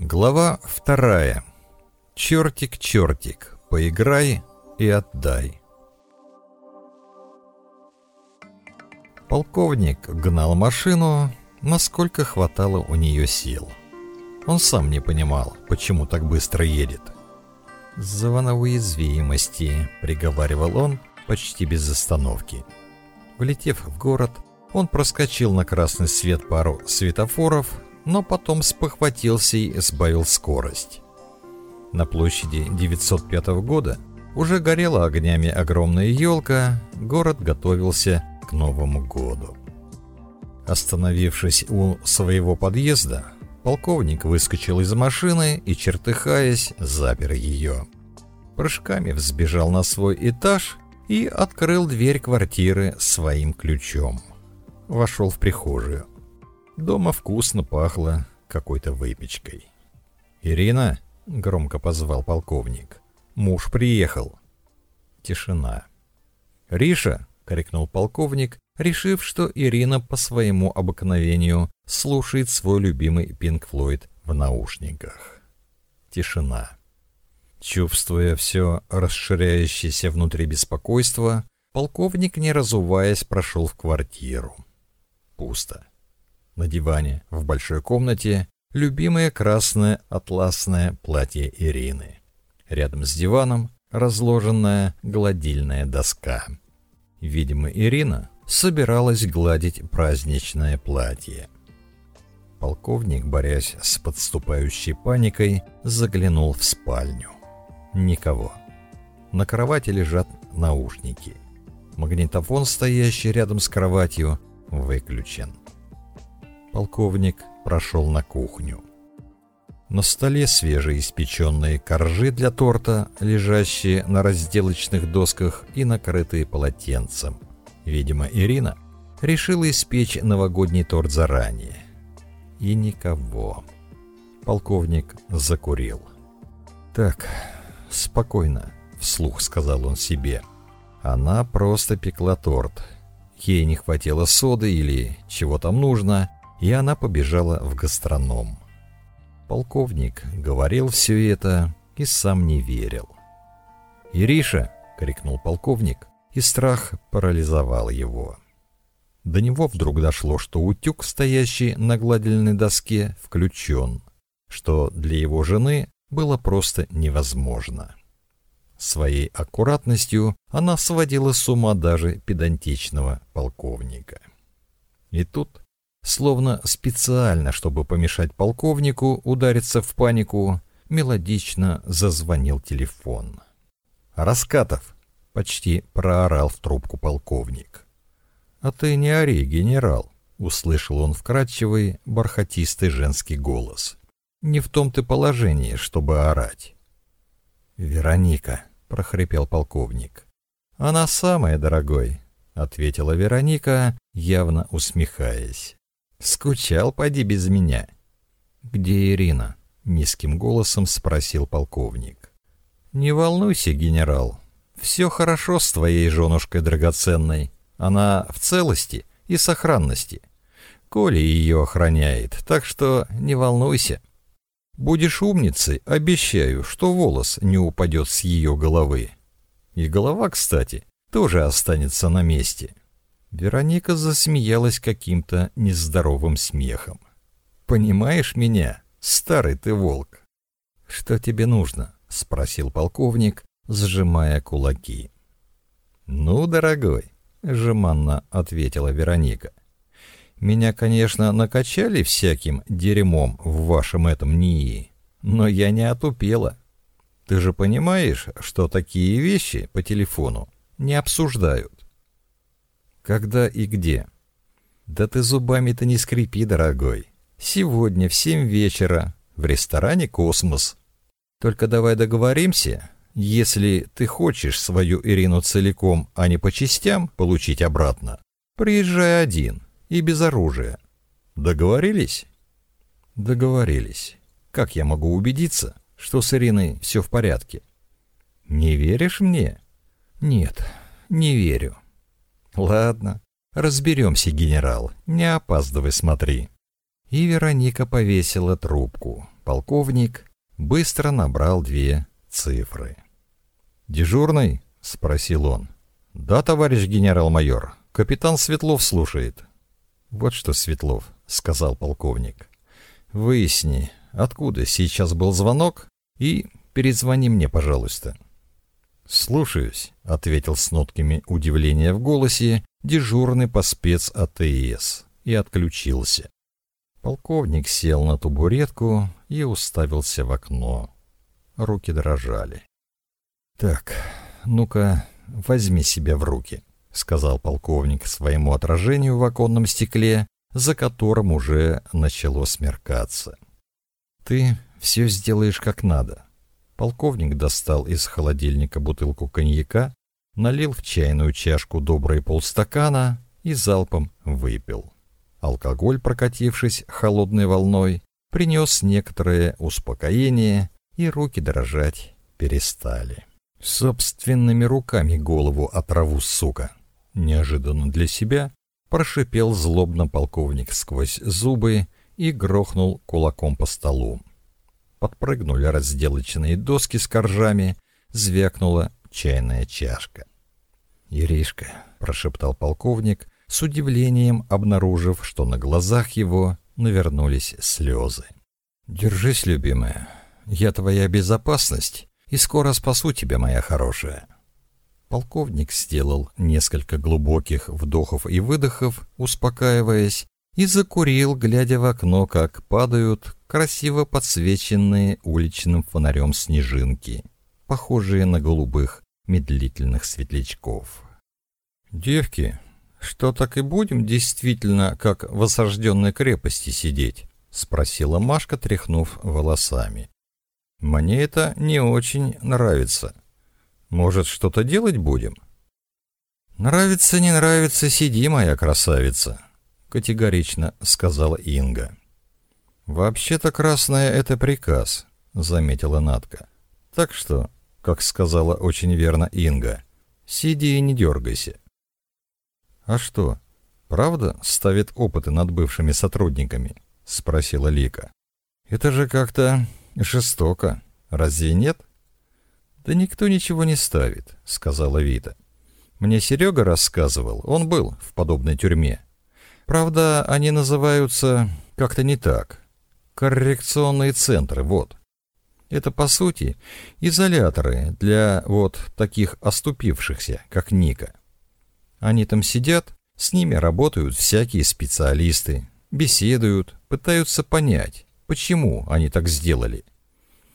Глава вторая. Чертик-чертик, поиграй и отдай. Полковник гнал машину, насколько хватало у нее сил. Он сам не понимал, почему так быстро едет. «Зона уязвимости», — приговаривал он почти без остановки. Влетев в город, он проскочил на красный свет пару светофоров, но потом спохватился и сбавил скорость. На площади 905 года уже горела огнями огромная елка, город готовился к Новому году. Остановившись у своего подъезда, полковник выскочил из машины и, чертыхаясь, запер ее. Прыжками взбежал на свой этаж и открыл дверь квартиры своим ключом. Вошел в прихожую. Дома вкусно пахло какой-то выпечкой. «Ирина!» — громко позвал полковник. «Муж приехал». Тишина. «Риша!» — крикнул полковник, решив, что Ирина по своему обыкновению слушает свой любимый Пинк Флойд в наушниках. Тишина. Чувствуя все расширяющееся внутри беспокойство, полковник, не разуваясь, прошел в квартиру. Пусто. На диване в большой комнате любимое красное атласное платье Ирины. Рядом с диваном разложенная гладильная доска. Видимо, Ирина собиралась гладить праздничное платье. Полковник, борясь с подступающей паникой, заглянул в спальню. Никого. На кровати лежат наушники. Магнитофон, стоящий рядом с кроватью, выключен. Полковник прошел на кухню. На столе свежеиспеченные коржи для торта, лежащие на разделочных досках и накрытые полотенцем. Видимо, Ирина решила испечь новогодний торт заранее. И никого. Полковник закурил. «Так, спокойно», — вслух сказал он себе. «Она просто пекла торт. Ей не хватило соды или чего там нужно, и она побежала в гастроном. Полковник говорил все это и сам не верил. «Ириша!» — крикнул полковник, и страх парализовал его. До него вдруг дошло, что утюг, стоящий на гладильной доске, включен, что для его жены было просто невозможно. Своей аккуратностью она сводила с ума даже педантичного полковника. И тут Словно специально, чтобы помешать полковнику удариться в панику, мелодично зазвонил телефон. «Раскатов!» — почти проорал в трубку полковник. «А ты не ори, генерал!» — услышал он вкрадчивый, бархатистый женский голос. «Не в том ты положении, чтобы орать». «Вероника!» — прохрипел полковник. «Она самая, дорогой!» — ответила Вероника, явно усмехаясь. Скучал, поди без меня. Где Ирина? Низким голосом спросил полковник. Не волнуйся, генерал. Все хорошо с твоей женушкой драгоценной. Она в целости и сохранности. Коля ее охраняет, так что не волнуйся. Будешь умницей, обещаю, что волос не упадет с ее головы. И голова, кстати, тоже останется на месте. Вероника засмеялась каким-то нездоровым смехом. «Понимаешь меня, старый ты волк?» «Что тебе нужно?» — спросил полковник, сжимая кулаки. «Ну, дорогой», — жеманно ответила Вероника. «Меня, конечно, накачали всяким дерьмом в вашем этом НИИ, но я не отупела. Ты же понимаешь, что такие вещи по телефону не обсуждают?» Когда и где? Да ты зубами-то не скрипи, дорогой. Сегодня в семь вечера в ресторане «Космос». Только давай договоримся, если ты хочешь свою Ирину целиком, а не по частям получить обратно, приезжай один и без оружия. Договорились? Договорились. Как я могу убедиться, что с Ириной все в порядке? Не веришь мне? Нет, не верю. «Ладно, разберемся, генерал, не опаздывай, смотри». И Вероника повесила трубку. Полковник быстро набрал две цифры. «Дежурный?» — спросил он. «Да, товарищ генерал-майор. Капитан Светлов слушает». «Вот что, Светлов», — сказал полковник. «Выясни, откуда сейчас был звонок, и перезвони мне, пожалуйста». «Слушаюсь», — ответил с нотками удивления в голосе дежурный по спец АТС и отключился. Полковник сел на табуретку и уставился в окно. Руки дрожали. «Так, ну-ка, возьми себя в руки», — сказал полковник своему отражению в оконном стекле, за которым уже начало смеркаться. «Ты все сделаешь как надо». Полковник достал из холодильника бутылку коньяка, налил в чайную чашку добрые полстакана и залпом выпил. Алкоголь, прокатившись холодной волной, принес некоторое успокоение, и руки дрожать перестали. Собственными руками голову отраву, сука. Неожиданно для себя прошипел злобно полковник сквозь зубы и грохнул кулаком по столу. Подпрыгнули разделочные доски с коржами, звякнула чайная чашка. «Иришка», — прошептал полковник, с удивлением обнаружив, что на глазах его навернулись слезы. «Держись, любимая, я твоя безопасность, и скоро спасу тебя, моя хорошая». Полковник сделал несколько глубоких вдохов и выдохов, успокаиваясь, и закурил, глядя в окно, как падают красиво подсвеченные уличным фонарем снежинки, похожие на голубых медлительных светлячков. «Девки, что так и будем действительно, как в осажденной крепости сидеть?» — спросила Машка, тряхнув волосами. «Мне это не очень нравится. Может, что-то делать будем?» «Нравится, не нравится, сиди, моя красавица», — категорично сказала Инга. «Вообще-то красное — это приказ», — заметила Натка. «Так что как сказала очень верно Инга. «Сиди и не дергайся». «А что, правда ставит опыты над бывшими сотрудниками?» — спросила Лика. «Это же как-то жестоко. Разве нет?» «Да никто ничего не ставит», — сказала Вита. «Мне Серега рассказывал, он был в подобной тюрьме. Правда, они называются как-то не так. Коррекционные центры, вот. Это, по сути, изоляторы для вот таких оступившихся, как Ника. Они там сидят, с ними работают всякие специалисты, беседуют, пытаются понять, почему они так сделали.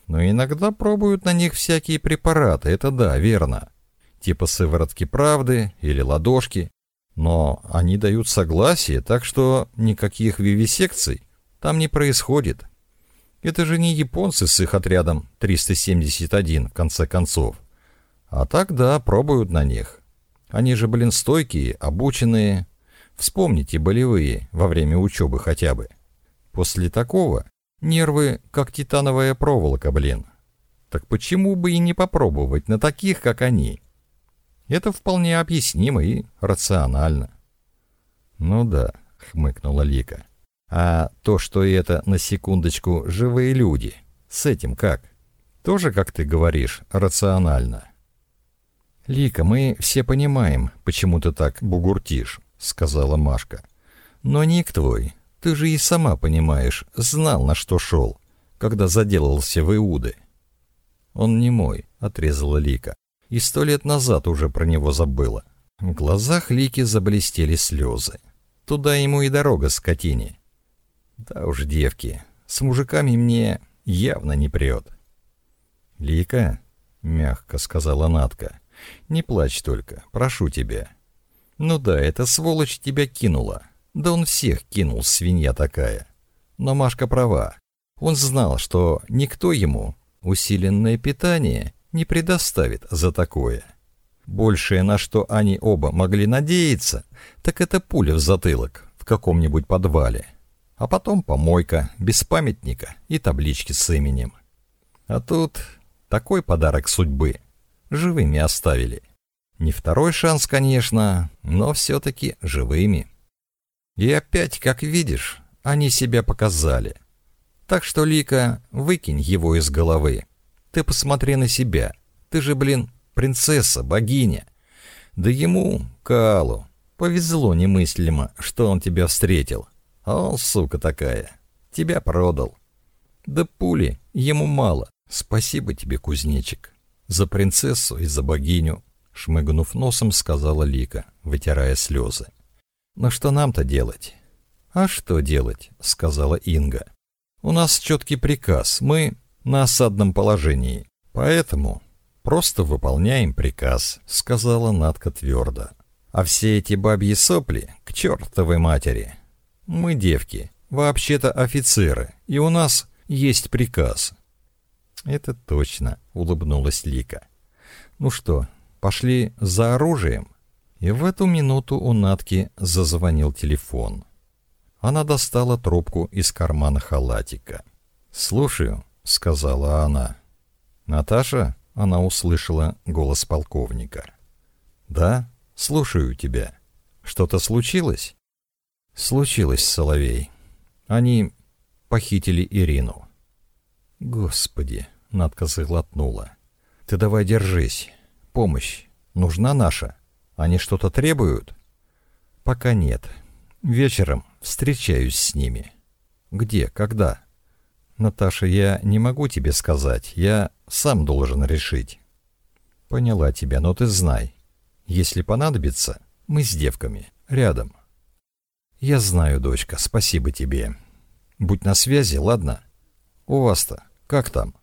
Но иногда пробуют на них всякие препараты, это да, верно. Типа сыворотки правды или ладошки. Но они дают согласие, так что никаких вивисекций там не происходит. Это же не японцы с их отрядом 371, в конце концов. А так, да, пробуют на них. Они же, блин, стойкие, обученные. Вспомните болевые во время учебы хотя бы. После такого нервы как титановая проволока, блин. Так почему бы и не попробовать на таких, как они? Это вполне объяснимо и рационально. Ну да, хмыкнула Лика. А то, что это, на секундочку, живые люди, с этим как? Тоже, как ты говоришь, рационально. «Лика, мы все понимаем, почему ты так бугуртишь», — сказала Машка. «Но ник твой, ты же и сама понимаешь, знал, на что шел, когда заделался в Иуды». «Он не мой», — отрезала Лика, — «и сто лет назад уже про него забыла». В глазах Лики заблестели слезы. Туда ему и дорога скотине. Да уж, девки, с мужиками мне явно не прет. «Лика», — мягко сказала Натка, — «не плачь только, прошу тебя». «Ну да, эта сволочь тебя кинула. Да он всех кинул, свинья такая. Но Машка права. Он знал, что никто ему усиленное питание не предоставит за такое. Большее, на что они оба могли надеяться, так это пуля в затылок в каком-нибудь подвале а потом помойка, без памятника и таблички с именем. А тут такой подарок судьбы. Живыми оставили. Не второй шанс, конечно, но все-таки живыми. И опять, как видишь, они себя показали. Так что, Лика, выкинь его из головы. Ты посмотри на себя. Ты же, блин, принцесса, богиня. Да ему, Калу, повезло немыслимо, что он тебя встретил. Он, сука такая, тебя продал. Да пули ему мало. Спасибо тебе, кузнечик, за принцессу и за богиню, шмыгнув носом, сказала Лика, вытирая слезы. Но что нам-то делать? А что делать, сказала Инга. У нас четкий приказ, мы на осадном положении. Поэтому просто выполняем приказ, сказала Надка твердо. А все эти бабьи сопли к чертовой матери. Мы девки, вообще-то офицеры, и у нас есть приказ. Это точно, улыбнулась Лика. Ну что, пошли за оружием? И в эту минуту у Натки зазвонил телефон. Она достала трубку из кармана халатика. «Слушаю», — сказала она. «Наташа?» — она услышала голос полковника. «Да, слушаю тебя. Что-то случилось?» «Случилось, Соловей. Они похитили Ирину». «Господи!» — Надка заглотнула. «Ты давай держись. Помощь. Нужна наша. Они что-то требуют?» «Пока нет. Вечером встречаюсь с ними». «Где? Когда?» «Наташа, я не могу тебе сказать. Я сам должен решить». «Поняла тебя, но ты знай. Если понадобится, мы с девками. Рядом». «Я знаю, дочка, спасибо тебе. Будь на связи, ладно? У вас-то как там?»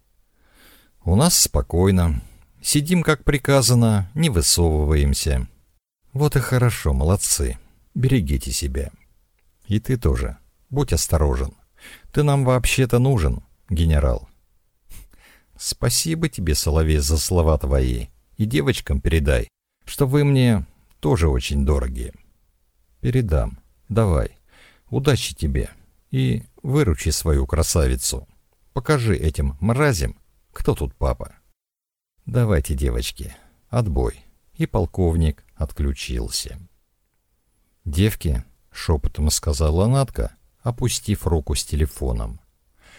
«У нас спокойно. Сидим, как приказано, не высовываемся». «Вот и хорошо, молодцы. Берегите себя. И ты тоже. Будь осторожен. Ты нам вообще-то нужен, генерал. Спасибо тебе, Соловей, за слова твои. И девочкам передай, что вы мне тоже очень дорогие. Передам. Давай. Удачи тебе. И выручи свою красавицу. Покажи этим мразям, кто тут папа. Давайте, девочки, отбой. И полковник отключился. Девки, шепотом сказала Натка, опустив руку с телефоном.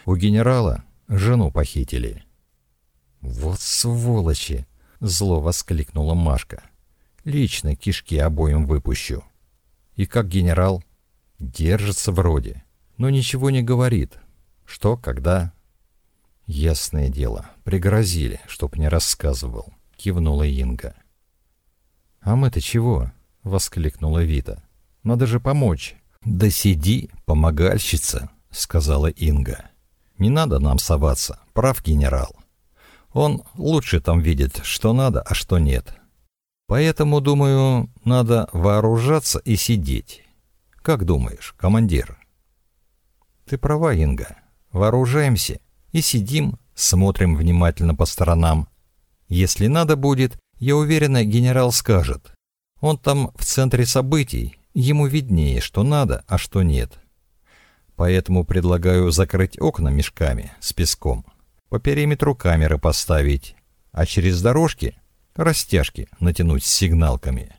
У генерала жену похитили. «Вот сволочи!» — зло воскликнула Машка. «Лично кишки обоим выпущу». «И как генерал?» «Держится вроде, но ничего не говорит. Что, когда?» «Ясное дело, пригрозили, чтоб не рассказывал», — кивнула Инга. «А мы-то чего?» — воскликнула Вита. «Надо же помочь». «Да сиди, помогальщица», — сказала Инга. «Не надо нам соваться, прав генерал. Он лучше там видит, что надо, а что нет. Поэтому, думаю, надо вооружаться и сидеть. Как думаешь, командир?» «Ты права, Инга. Вооружаемся и сидим, смотрим внимательно по сторонам. Если надо будет, я уверена, генерал скажет. Он там в центре событий, Ему виднее, что надо, а что нет. Поэтому предлагаю закрыть окна мешками с песком, по периметру камеры поставить, а через дорожки растяжки натянуть с сигналками.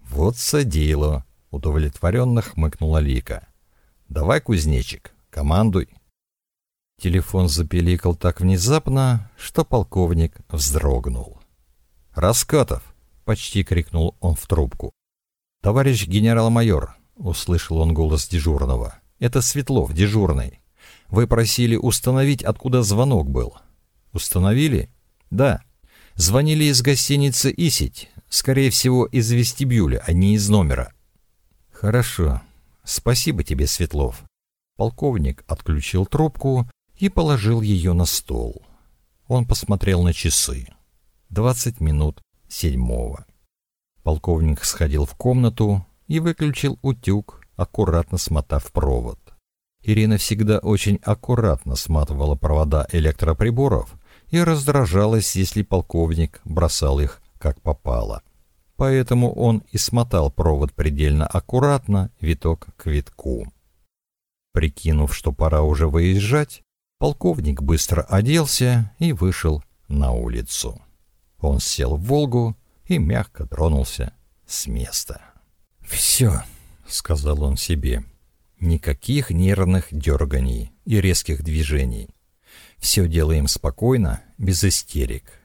Вот садило, удовлетворенно хмыкнула Лика. Давай, кузнечик, командуй. Телефон запеликал так внезапно, что полковник вздрогнул. «Раскатов!» — почти крикнул он в трубку. «Товарищ генерал-майор», — услышал он голос дежурного, — «это Светлов, дежурный. Вы просили установить, откуда звонок был». «Установили?» «Да. Звонили из гостиницы «Исить», скорее всего, из вестибюля, а не из номера». «Хорошо. Спасибо тебе, Светлов». Полковник отключил трубку и положил ее на стол. Он посмотрел на часы. Двадцать минут седьмого. Полковник сходил в комнату и выключил утюг, аккуратно смотав провод. Ирина всегда очень аккуратно сматывала провода электроприборов и раздражалась, если полковник бросал их как попало. Поэтому он и смотал провод предельно аккуратно, виток к витку. Прикинув, что пора уже выезжать, полковник быстро оделся и вышел на улицу. Он сел в «Волгу» и мягко тронулся с места. «Все», — сказал он себе, — Никаких нервных дерганий и резких движений. Все делаем спокойно, без истерик.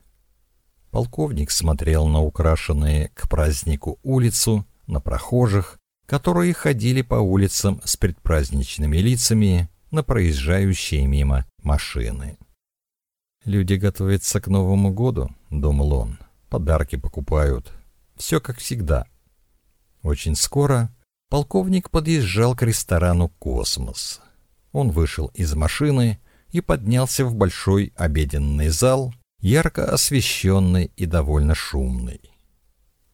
Полковник смотрел на украшенные к празднику улицу, на прохожих, которые ходили по улицам с предпраздничными лицами, на проезжающие мимо машины. «Люди готовятся к Новому году», — думал он. «Подарки покупают. Все как всегда». Очень скоро полковник подъезжал к ресторану «Космос». Он вышел из машины и поднялся в большой обеденный зал, ярко освещенный и довольно шумный.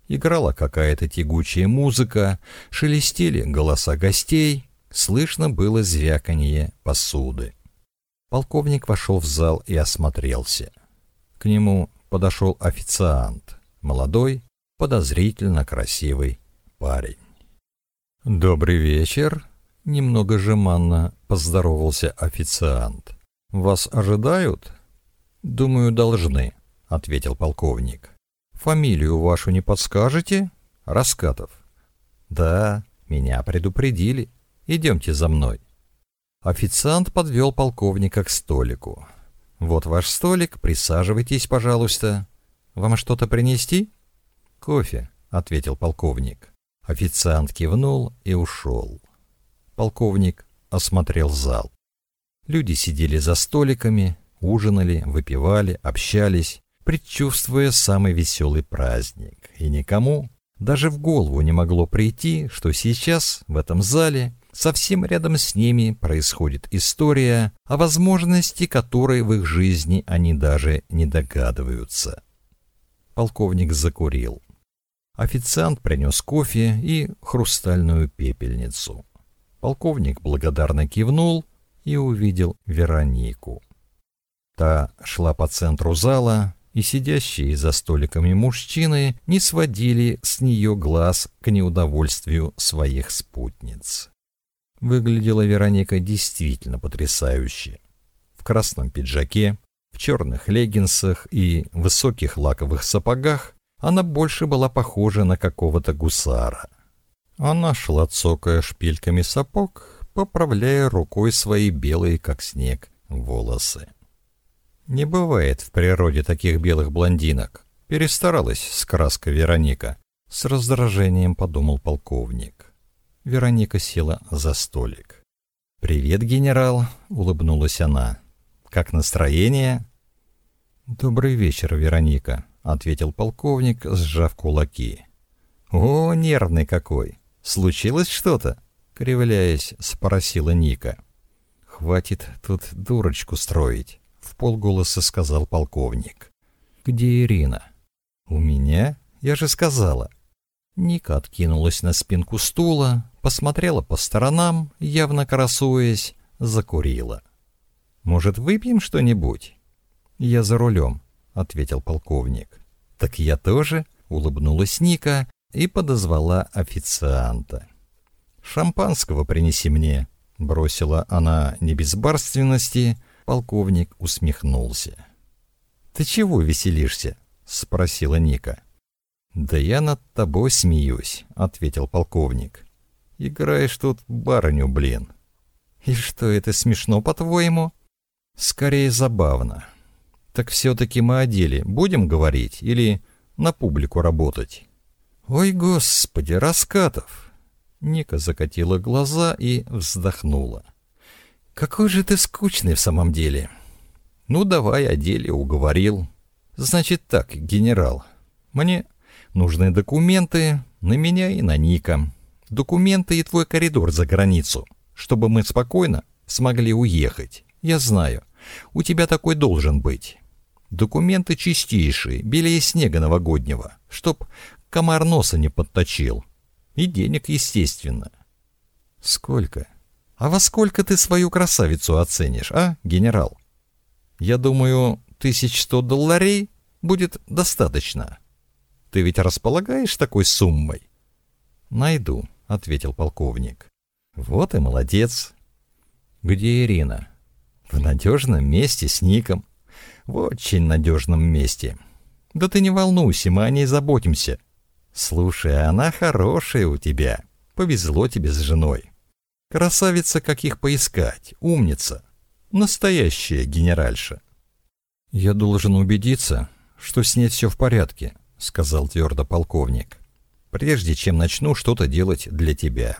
Играла какая-то тягучая музыка, шелестели голоса гостей, слышно было звяканье посуды. Полковник вошел в зал и осмотрелся. К нему подошел официант, молодой, подозрительно красивый парень. «Добрый вечер», — немного жеманно поздоровался официант. «Вас ожидают?» «Думаю, должны», — ответил полковник. «Фамилию вашу не подскажете?» «Раскатов». «Да, меня предупредили. Идемте за мной». Официант подвел полковника к столику. «Вот ваш столик, присаживайтесь, пожалуйста. Вам что-то принести?» «Кофе», — ответил полковник. Официант кивнул и ушел. Полковник осмотрел зал. Люди сидели за столиками, ужинали, выпивали, общались, предчувствуя самый веселый праздник. И никому даже в голову не могло прийти, что сейчас в этом зале совсем рядом с ними происходит история, о возможности которой в их жизни они даже не догадываются. Полковник закурил. Официант принес кофе и хрустальную пепельницу. Полковник благодарно кивнул и увидел Веронику. Та шла по центру зала, и сидящие за столиками мужчины не сводили с нее глаз к неудовольствию своих спутниц. Выглядела Вероника действительно потрясающе. В красном пиджаке, в черных леггинсах и высоких лаковых сапогах она больше была похожа на какого-то гусара. Она шла, цокая шпильками сапог, поправляя рукой свои белые, как снег, волосы. Не бывает в природе таких белых блондинок. Перестаралась с краской Вероника. С раздражением подумал полковник. Вероника села за столик. «Привет, генерал», — улыбнулась она. «Как настроение?» «Добрый вечер, Вероника», — ответил полковник, сжав кулаки. «О, нервный какой! Случилось что-то?» — кривляясь, спросила Ника. «Хватит тут дурочку строить в полголоса сказал полковник. «Где Ирина?» «У меня? Я же сказала». Ника откинулась на спинку стула, посмотрела по сторонам, явно красуясь, закурила. «Может, выпьем что-нибудь?» «Я за рулем», — ответил полковник. «Так я тоже», — улыбнулась Ника и подозвала официанта. «Шампанского принеси мне», — бросила она не без барственности, — Полковник усмехнулся. «Ты чего веселишься?» — спросила Ника. «Да я над тобой смеюсь», — ответил полковник. «Играешь тут барыню, блин». «И что, это смешно, по-твоему?» «Скорее забавно. Так все-таки мы о деле будем говорить или на публику работать?» «Ой, господи, раскатов!» Ника закатила глаза и вздохнула. «Какой же ты скучный в самом деле!» «Ну, давай о деле уговорил. Значит так, генерал, мне нужны документы на меня и на Ника. Документы и твой коридор за границу, чтобы мы спокойно смогли уехать. Я знаю, у тебя такой должен быть. Документы чистейшие, белее снега новогоднего, чтоб комар носа не подточил. И денег, естественно». «Сколько?» А во сколько ты свою красавицу оценишь, а, генерал? Я думаю, тысяч сто долларей будет достаточно. Ты ведь располагаешь такой суммой? Найду, ответил полковник. Вот и молодец. Где Ирина? В надежном месте с Ником. В очень надежном месте. Да ты не волнуйся, мы о ней заботимся. Слушай, она хорошая у тебя. Повезло тебе с женой. Красавица, каких поискать, умница. Настоящая генеральша. «Я должен убедиться, что с ней все в порядке», — сказал твердо полковник, «прежде чем начну что-то делать для тебя».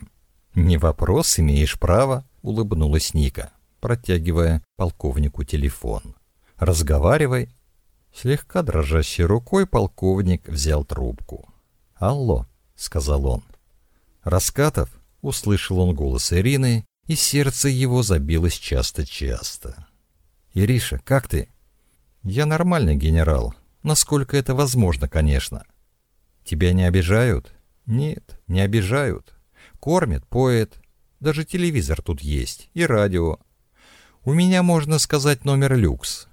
«Не вопрос, имеешь право», — улыбнулась Ника, протягивая полковнику телефон. «Разговаривай». Слегка дрожащей рукой полковник взял трубку. «Алло», — сказал он. «Раскатов?» — услышал он голос Ирины, и сердце его забилось часто-часто. «Ириша, как ты?» «Я нормальный генерал, насколько это возможно, конечно». «Тебя не обижают?» «Нет, не обижают. Кормят, поет. Даже телевизор тут есть и радио. У меня, можно сказать, номер люкс.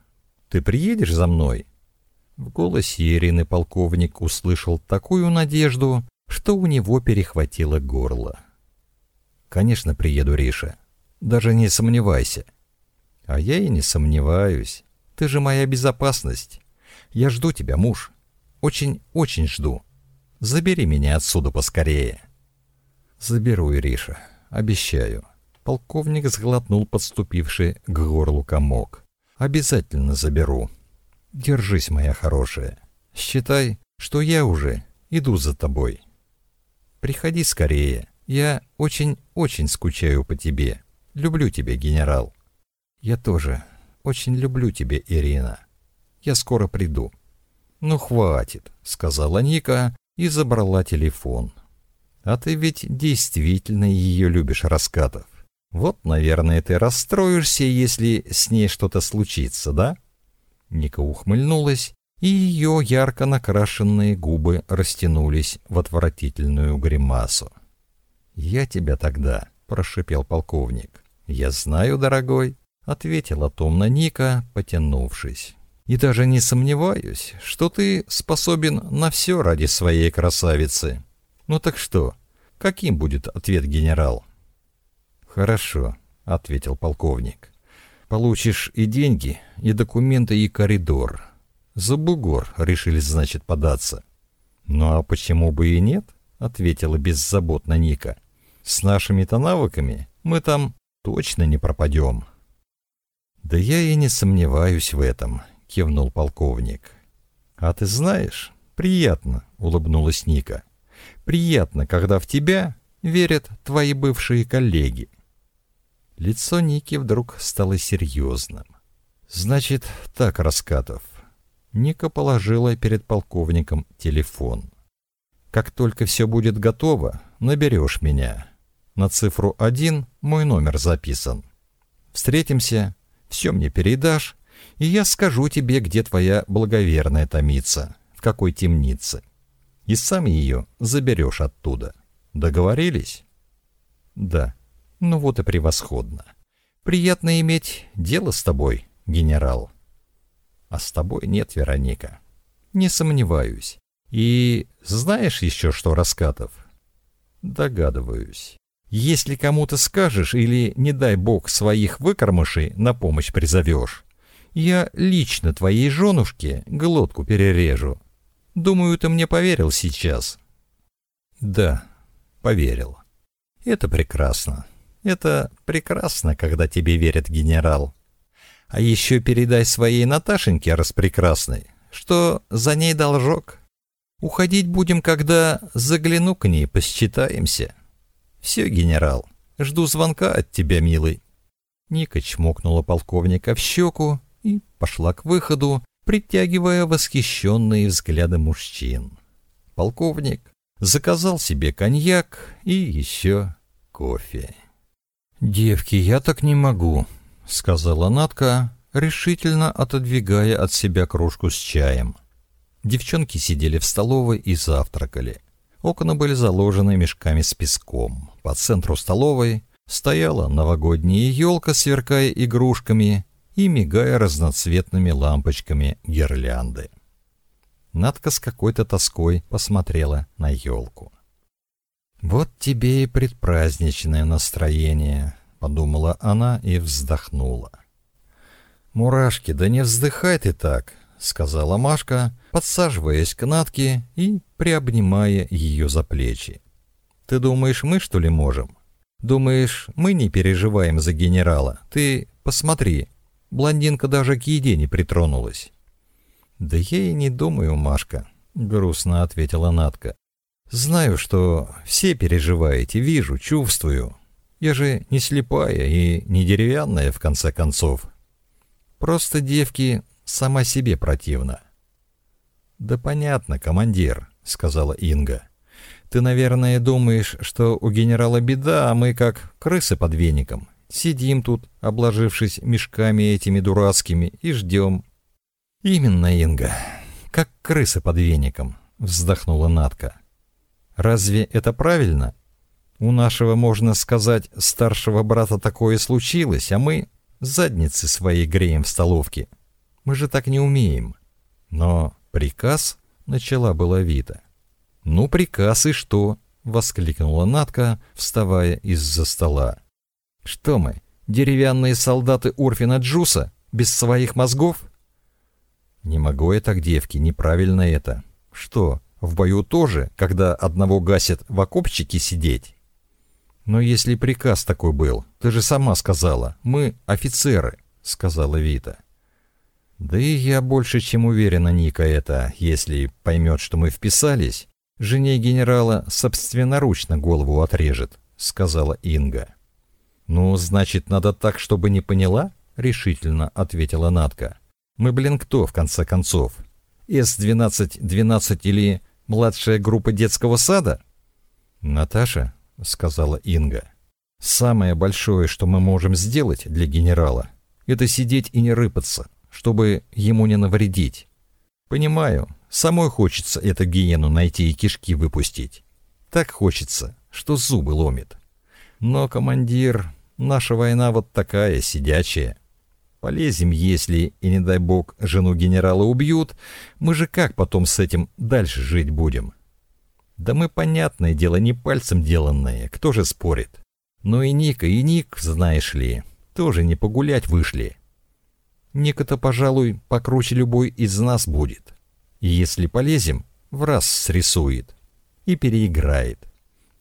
Ты приедешь за мной?» В голосе Ирины полковник услышал такую надежду, что у него перехватило горло. «Конечно, приеду, Риша. Даже не сомневайся». «А я и не сомневаюсь. Ты же моя безопасность. Я жду тебя, муж. Очень-очень жду. Забери меня отсюда поскорее». «Заберу, Ириша. Обещаю». Полковник сглотнул подступивший к горлу комок. «Обязательно заберу. Держись, моя хорошая. Считай, что я уже иду за тобой. Приходи скорее. Я очень-очень скучаю по тебе. Люблю тебя, генерал». «Я тоже очень люблю тебя, Ирина. Я скоро приду». «Ну, хватит», — сказала Ника и забрала телефон. «А ты ведь действительно ее любишь, Раскатов. Вот, наверное, ты расстроишься, если с ней что-то случится, да?» Ника ухмыльнулась, и ее ярко накрашенные губы растянулись в отвратительную гримасу. «Я тебя тогда», — прошипел полковник. «Я знаю, дорогой, — ответила томно Ника, потянувшись. «И даже не сомневаюсь, что ты способен на все ради своей красавицы. Ну так что, каким будет ответ генерал?» «Хорошо», — ответил полковник. «Получишь и деньги, и документы, и коридор. За бугор решили, значит, податься». «Ну а почему бы и нет?» — ответила беззаботно Ника. «С нашими-то навыками мы там точно не пропадем». «Да я и не сомневаюсь в этом», — кивнул полковник. «А ты знаешь, приятно», — улыбнулась Ника. «Приятно, когда в тебя верят твои бывшие коллеги». Лицо Ники вдруг стало серьезным. «Значит, так, Раскатов». Ника положила перед полковником телефон. «Как только все будет готово, наберешь меня. На цифру один мой номер записан. Встретимся все мне передашь, и я скажу тебе, где твоя благоверная томится, в какой темнице. И сам ее заберешь оттуда. Договорились? Да. Ну вот и превосходно. Приятно иметь дело с тобой, генерал. А с тобой нет, Вероника. Не сомневаюсь. И знаешь еще что, Раскатов? Догадываюсь. Если кому-то скажешь или, не дай бог, своих выкормышей на помощь призовешь, я лично твоей женушке глотку перережу. Думаю, ты мне поверил сейчас. Да, поверил. Это прекрасно. Это прекрасно, когда тебе верит генерал. А еще передай своей Наташеньке распрекрасной, что за ней должок. Уходить будем, когда загляну к ней, посчитаемся. «Все, генерал, жду звонка от тебя, милый». Ника чмокнула полковника в щеку и пошла к выходу, притягивая восхищенные взгляды мужчин. Полковник заказал себе коньяк и еще кофе. «Девки, я так не могу», — сказала Натка, решительно отодвигая от себя кружку с чаем. Девчонки сидели в столовой и завтракали. Окна были заложены мешками с песком. По центру столовой стояла новогодняя елка, сверкая игрушками и мигая разноцветными лампочками гирлянды. Надка с какой-то тоской посмотрела на елку. «Вот тебе и предпраздничное настроение», — подумала она и вздохнула. «Мурашки, да не вздыхай ты так», — сказала Машка, подсаживаясь к Натке и приобнимая ее за плечи. «Ты думаешь, мы что ли можем? Думаешь, мы не переживаем за генерала? Ты посмотри, блондинка даже к еде не притронулась». «Да я и не думаю, Машка», — грустно ответила Натка. «Знаю, что все переживаете, вижу, чувствую. Я же не слепая и не деревянная, в конце концов. Просто девки сама себе противна». «Да понятно, командир», — сказала Инга. «Ты, наверное, думаешь, что у генерала беда, а мы как крысы под веником. Сидим тут, обложившись мешками этими дурацкими, и ждем, «Именно, Инга. Как крысы под веником», — вздохнула Натка. «Разве это правильно? У нашего, можно сказать, старшего брата такое случилось, а мы задницы свои греем в столовке. Мы же так не умеем». «Но приказ?» — начала была Вита. «Ну, приказ и что?» — воскликнула Натка, вставая из-за стола. «Что мы, деревянные солдаты Урфина Джуса, без своих мозгов?» «Не могу я так, девки, неправильно это. Что, в бою тоже, когда одного гасят в окопчике сидеть?» «Но если приказ такой был, ты же сама сказала, мы офицеры», — сказала Вита. «Да и я больше чем уверена, Ника, это, если поймет, что мы вписались, жене генерала собственноручно голову отрежет», — сказала Инга. «Ну, значит, надо так, чтобы не поняла?» — решительно ответила Натка. Мы, блин, кто, в конце концов? С-12-12 или младшая группа детского сада? Наташа, — сказала Инга, — самое большое, что мы можем сделать для генерала, это сидеть и не рыпаться, чтобы ему не навредить. Понимаю, самой хочется эту гиену найти и кишки выпустить. Так хочется, что зубы ломит. Но, командир, наша война вот такая, сидячая. Полезем, если, и не дай бог, жену генерала убьют, мы же как потом с этим дальше жить будем? Да мы, понятное дело, не пальцем деланные, кто же спорит? Но и Ника, и Ник, знаешь ли, тоже не погулять вышли. Ника-то, пожалуй, покруче любой из нас будет. И если полезем, в раз срисует и переиграет.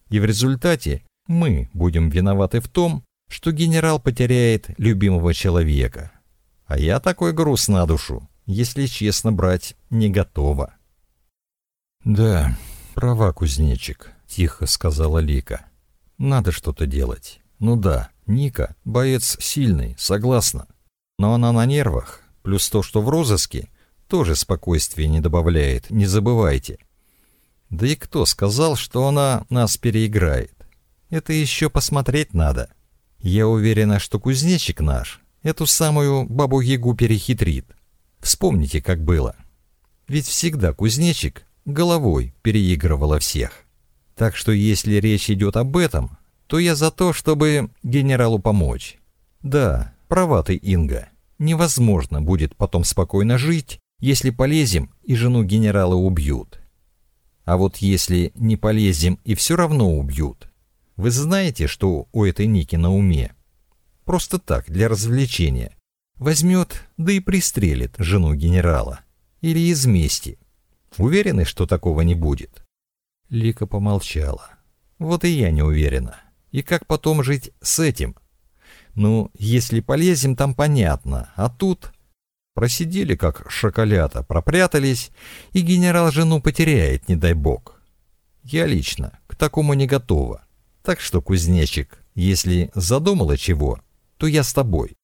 И в результате мы будем виноваты в том, что генерал потеряет любимого человека. А я такой груз на душу, если честно брать, не готова. «Да, права, кузнечик», — тихо сказала Лика. «Надо что-то делать. Ну да, Ника — боец сильный, согласна. Но она на нервах, плюс то, что в розыске, тоже спокойствия не добавляет, не забывайте. Да и кто сказал, что она нас переиграет? Это еще посмотреть надо». Я уверена, что кузнечик наш эту самую бабу-ягу перехитрит. Вспомните, как было. Ведь всегда кузнечик головой переигрывала всех. Так что если речь идет об этом, то я за то, чтобы генералу помочь. Да, права ты, Инга. Невозможно будет потом спокойно жить, если полезем и жену генерала убьют. А вот если не полезем и все равно убьют, вы знаете, что у этой Ники на уме? Просто так, для развлечения. Возьмет, да и пристрелит жену генерала. Или из мести. Уверены, что такого не будет?» Лика помолчала. «Вот и я не уверена. И как потом жить с этим? Ну, если полезем, там понятно. А тут...» Просидели, как шоколята, пропрятались, и генерал жену потеряет, не дай бог. Я лично к такому не готова. Так что, кузнечик, если задумала чего, то я с тобой».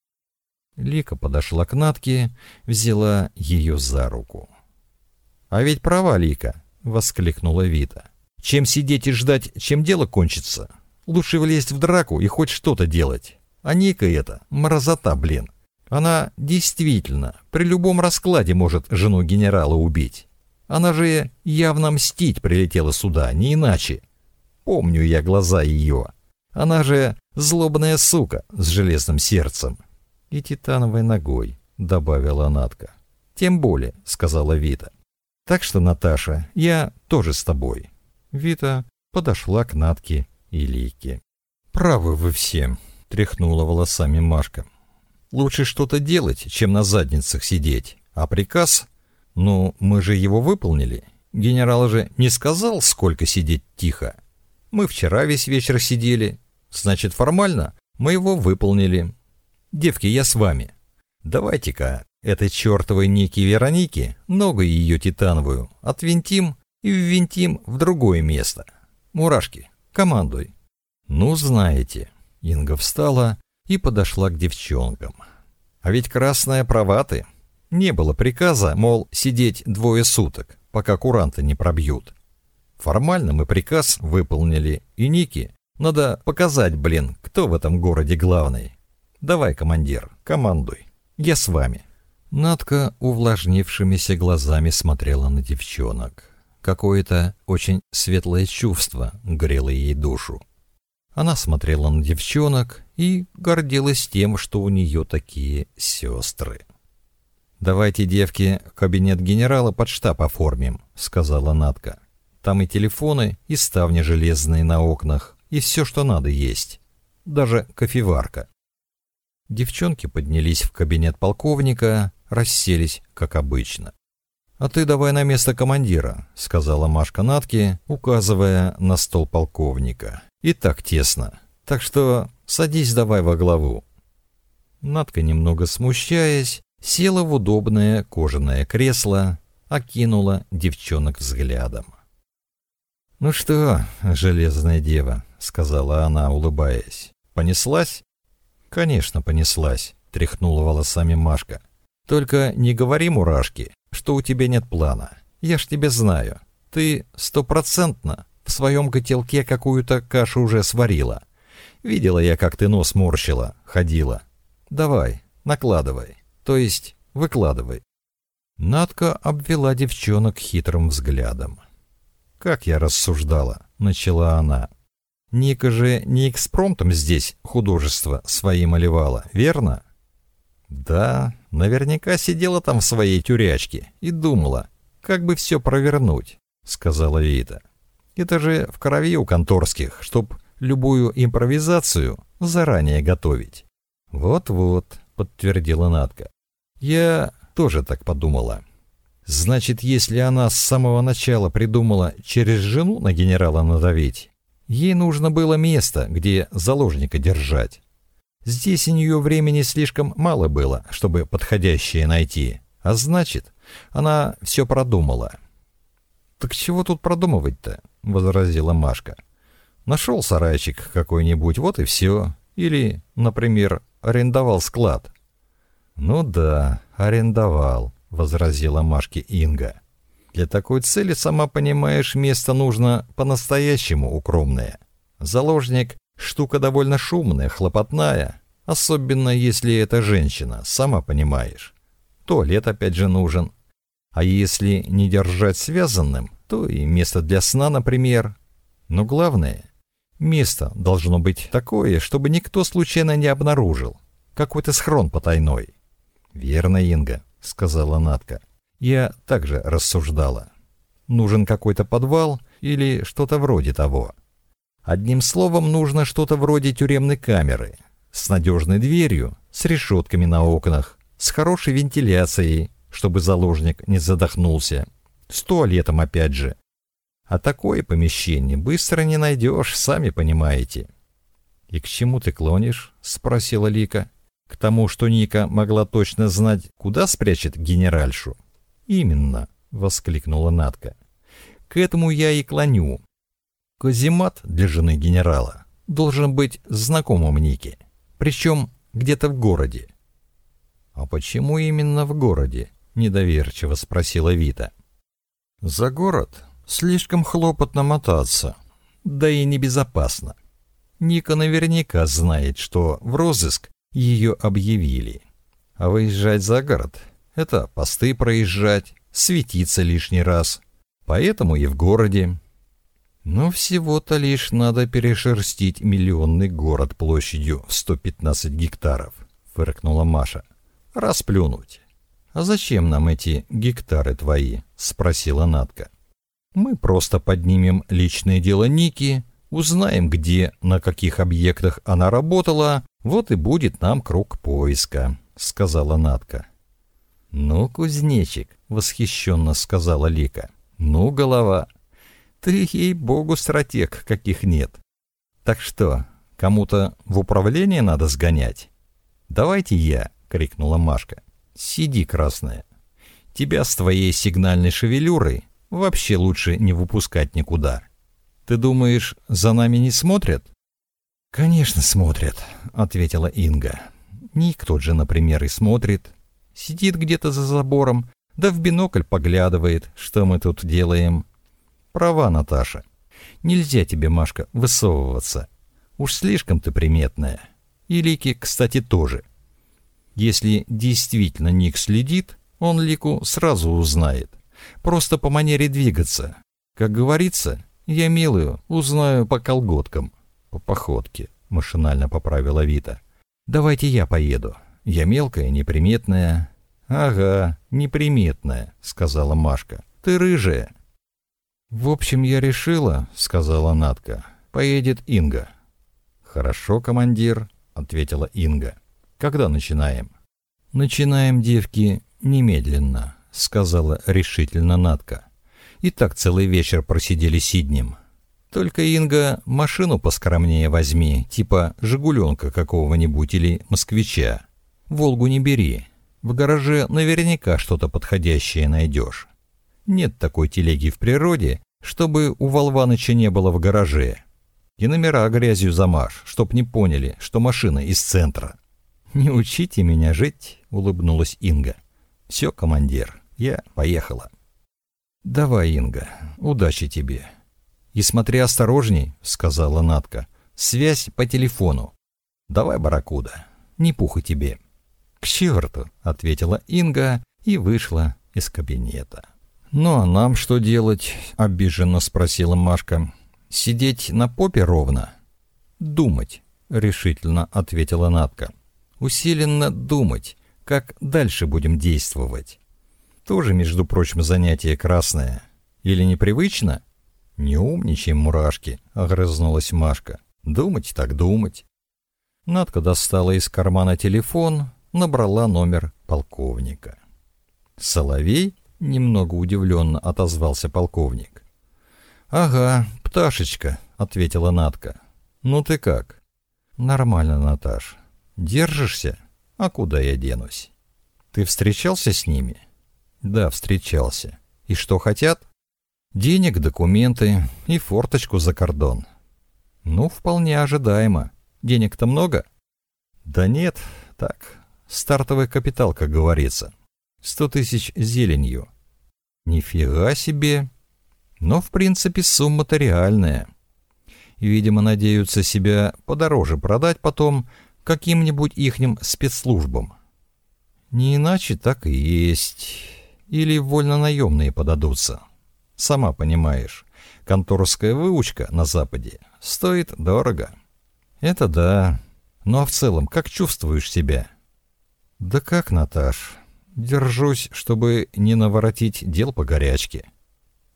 Лика подошла к Натке, взяла ее за руку. «А ведь права, Лика!» — воскликнула Вита. «Чем сидеть и ждать, чем дело кончится? Лучше влезть в драку и хоть что-то делать. А Ника это мразота, блин. Она действительно при любом раскладе может жену генерала убить. Она же явно мстить прилетела сюда, не иначе. Помню я глаза ее. Она же злобная сука с железным сердцем. И титановой ногой, добавила Натка. Тем более, сказала Вита. Так что, Наташа, я тоже с тобой. Вита подошла к Натке и Лике. Правы вы все, тряхнула волосами Машка. Лучше что-то делать, чем на задницах сидеть. А приказ? Ну, мы же его выполнили. Генерал же не сказал, сколько сидеть тихо. Мы вчера весь вечер сидели. Значит, формально мы его выполнили. Девки, я с вами. Давайте-ка этой чертовой Ники Вероники ногу ее титановую отвинтим и ввинтим в другое место. Мурашки, командуй. Ну, знаете. Инга встала и подошла к девчонкам. А ведь красная праваты. Не было приказа, мол, сидеть двое суток, пока куранты не пробьют. Формально мы приказ выполнили, и Ники надо показать, блин, кто в этом городе главный. Давай, командир, командуй. Я с вами. Надка увлажнившимися глазами смотрела на девчонок. Какое-то очень светлое чувство грело ей душу. Она смотрела на девчонок и гордилась тем, что у нее такие сестры. «Давайте, девки, кабинет генерала под штаб оформим», — сказала Натка. «Там и телефоны, и ставни железные на окнах, и все, что надо есть. Даже кофеварка». Девчонки поднялись в кабинет полковника, расселись, как обычно. «А ты давай на место командира», — сказала Машка Натке, указывая на стол полковника. И так тесно. Так что садись давай во главу. Надка, немного смущаясь, села в удобное кожаное кресло, окинула девчонок взглядом. «Ну что, железная дева», — сказала она, улыбаясь, — «понеслась?» «Конечно, понеслась», — тряхнула волосами Машка. «Только не говори, мурашки, что у тебя нет плана. Я ж тебя знаю. Ты стопроцентно в своем котелке какую-то кашу уже сварила. Видела я, как ты нос морщила, ходила. Давай, накладывай. То есть, выкладывай. Надка обвела девчонок хитрым взглядом. «Как я рассуждала», — начала она. «Ника же не экспромтом здесь художество свои малевала, верно?» «Да, наверняка сидела там в своей тюрячке и думала, как бы все провернуть», — сказала Вита. Это же в крови у конторских, чтоб любую импровизацию заранее готовить. Вот-вот, подтвердила Натка. Я тоже так подумала. Значит, если она с самого начала придумала через жену на генерала надавить, ей нужно было место, где заложника держать. Здесь у нее времени слишком мало было, чтобы подходящее найти, а значит, она все продумала. «Так чего тут продумывать-то?» — возразила Машка. «Нашел сарайчик какой-нибудь, вот и все. Или, например, арендовал склад». «Ну да, арендовал», — возразила Машке Инга. «Для такой цели, сама понимаешь, место нужно по-настоящему укромное. Заложник — штука довольно шумная, хлопотная, особенно если это женщина, сама понимаешь. Туалет опять же нужен, а если не держать связанным, то и место для сна, например. Но главное, место должно быть такое, чтобы никто случайно не обнаружил. Какой-то схрон потайной. «Верно, Инга», — сказала Натка. «Я также рассуждала. Нужен какой-то подвал или что-то вроде того. Одним словом, нужно что-то вроде тюремной камеры, с надежной дверью, с решетками на окнах, с хорошей вентиляцией, чтобы заложник не задохнулся. С туалетом опять же. А такое помещение быстро не найдешь, сами понимаете. «И к чему ты клонишь?» — спросила Лика. «К тому, что Ника могла точно знать, куда спрячет генеральшу?» «Именно», — воскликнула Натка. «К этому я и клоню. Каземат для жены генерала должен быть знакомым Нике, причем где-то в городе». «А почему именно в городе?» недоверчиво спросила Вита. За город слишком хлопотно мотаться, да и небезопасно. Ника наверняка знает, что в розыск ее объявили. А выезжать за город — это посты проезжать, светиться лишний раз. Поэтому и в городе. Но всего-то лишь надо перешерстить миллионный город площадью в 115 гектаров, фыркнула Маша. Расплюнуть. «А зачем нам эти гектары твои?» — спросила Натка. «Мы просто поднимем личное дело Ники, узнаем, где, на каких объектах она работала, вот и будет нам круг поиска», — сказала Натка. «Ну, кузнечик», — восхищенно сказала Лика. «Ну, голова, ты, ей-богу, стратег, каких нет. Так что, Кому-то в управление надо сгонять? Давайте я, крикнула Машка. Сиди, красная. Тебя с твоей сигнальной шевелюрой вообще лучше не выпускать никуда. Ты думаешь, за нами не смотрят? Конечно, смотрят, ответила Инга. Ник тот же, например, и смотрит. Сидит где-то за забором, да в бинокль поглядывает, что мы тут делаем. Права, Наташа. Нельзя тебе, Машка, высовываться. Уж слишком ты приметная. И Лики, кстати, тоже. Если действительно Ник следит, он Лику сразу узнает. Просто по манере двигаться. Как говорится, я милую узнаю по колготкам. По походке, машинально поправила Вита. Давайте я поеду. Я мелкая, неприметная. Ага, неприметная, сказала Машка. Ты рыжая. В общем, я решила, сказала Натка. Поедет Инга. Хорошо, командир, ответила Инга. Когда начинаем? Начинаем, девки, немедленно, сказала решительно Натка. И так целый вечер просидели сиднем. Только, Инга, машину поскромнее возьми, типа «Жигуленка» какого-нибудь или «Москвича». «Волгу» не бери. В гараже наверняка что-то подходящее найдешь. Нет такой телеги в природе, чтобы у Волваныча не было в гараже. И номера грязью замажь, чтоб не поняли, что машина из центра. «Не учите меня жить», — улыбнулась Инга. «Все, командир, я поехала». «Давай, Инга, удачи тебе». «И смотри осторожней», — сказала Натка. «Связь по телефону». «Давай, барракуда, не пуха тебе». «К черту», — ответила Инга и вышла из кабинета. «Ну а нам что делать?» — обиженно спросила Машка. Сидеть на попе ровно? Думать, решительно ответила Натка. Усиленно думать, как дальше будем действовать. Тоже, между прочим, занятие красное. Или непривычно? Не умничаем, мурашки, огрызнулась Машка. Думать так думать. Надка достала из кармана телефон, набрала номер полковника. «Соловей?» — немного удивленно отозвался полковник. «Ага, пташечка», — ответила Натка. «Ну ты как?» «Нормально, Наташ. Держишься? А куда я денусь?» «Ты встречался с ними?» «Да, встречался. И что хотят?» «Денег, документы и форточку за кордон». «Ну, вполне ожидаемо. Денег-то много?» «Да нет, так, стартовый капитал, как говорится. Сто тысяч зеленью». «Нифига себе!» Но, в принципе, сумма-то реальная. видимо, надеются себя подороже продать потом каким-нибудь ихним спецслужбам. Не иначе так и есть. Или вольно-наемные подадутся. Сама понимаешь, конторская выучка на Западе стоит дорого. Это да. Ну а в целом, как чувствуешь себя? Да как, Наташ? Держусь, чтобы не наворотить дел по горячке.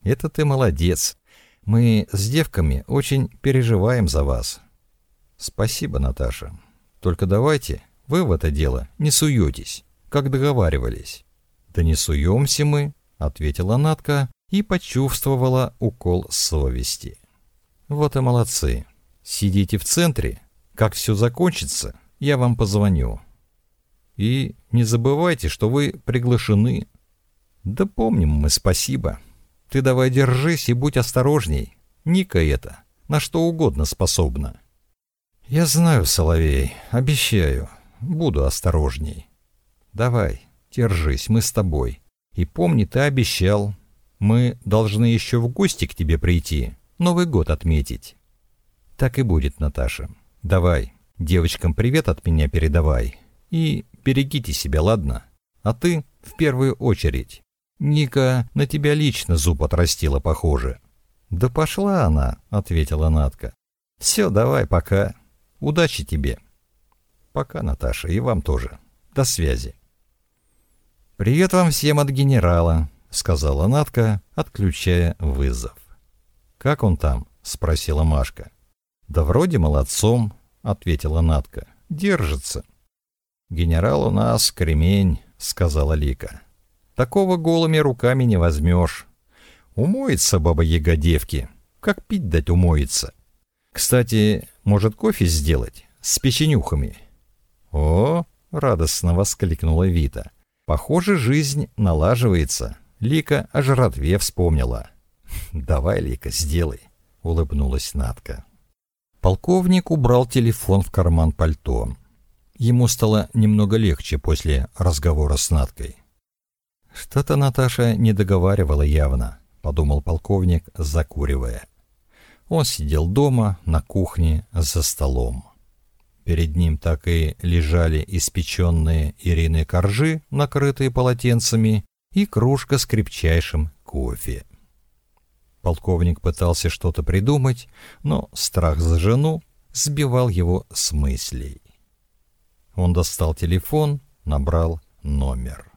Это ты молодец. Мы с девками очень переживаем за вас. Спасибо, Наташа. Только давайте, вы в это дело не суетесь, как договаривались. Да не суемся мы, ответила Натка и почувствовала укол совести. Вот и молодцы. Сидите в центре. Как все закончится, я вам позвоню. И не забывайте, что вы приглашены. Да помним мы, спасибо. Ты давай держись и будь осторожней. Ника это на что угодно способна. Я знаю, Соловей, обещаю, буду осторожней. Давай, держись, мы с тобой. И помни, ты обещал. Мы должны еще в гости к тебе прийти, Новый год отметить. Так и будет, Наташа. Давай, девочкам привет от меня передавай. И берегите себя, ладно? А ты в первую очередь. Ника на тебя лично зуб отрастила, похоже. Да пошла она, ответила Натка. Все, давай, пока. Удачи тебе. Пока, Наташа, и вам тоже. До связи. Привет вам всем от генерала, сказала Натка, отключая вызов. Как он там? спросила Машка. Да вроде молодцом, ответила Натка. Держится. Генерал у нас кремень, сказала Лика. Такого голыми руками не возьмешь. Умоется баба-яга. Как пить дать умоется. Кстати, Может, кофе сделать? С печенюхами?» «О!» — радостно воскликнула Вита. «Похоже, жизнь налаживается». Лика о жратве вспомнила. «Давай, Лика, сделай», — улыбнулась Натка. Полковник убрал телефон в карман пальто. Ему стало немного легче после разговора с Наткой. «Что-то Наташа не договаривала явно», — подумал полковник, закуривая. Он сидел дома, на кухне, за столом. Перед ним так и лежали испеченные Ириной коржи, накрытые полотенцами, и кружка с крепчайшим кофе. Полковник пытался что-то придумать, но страх за жену сбивал его с мыслей. Он достал телефон, набрал номер.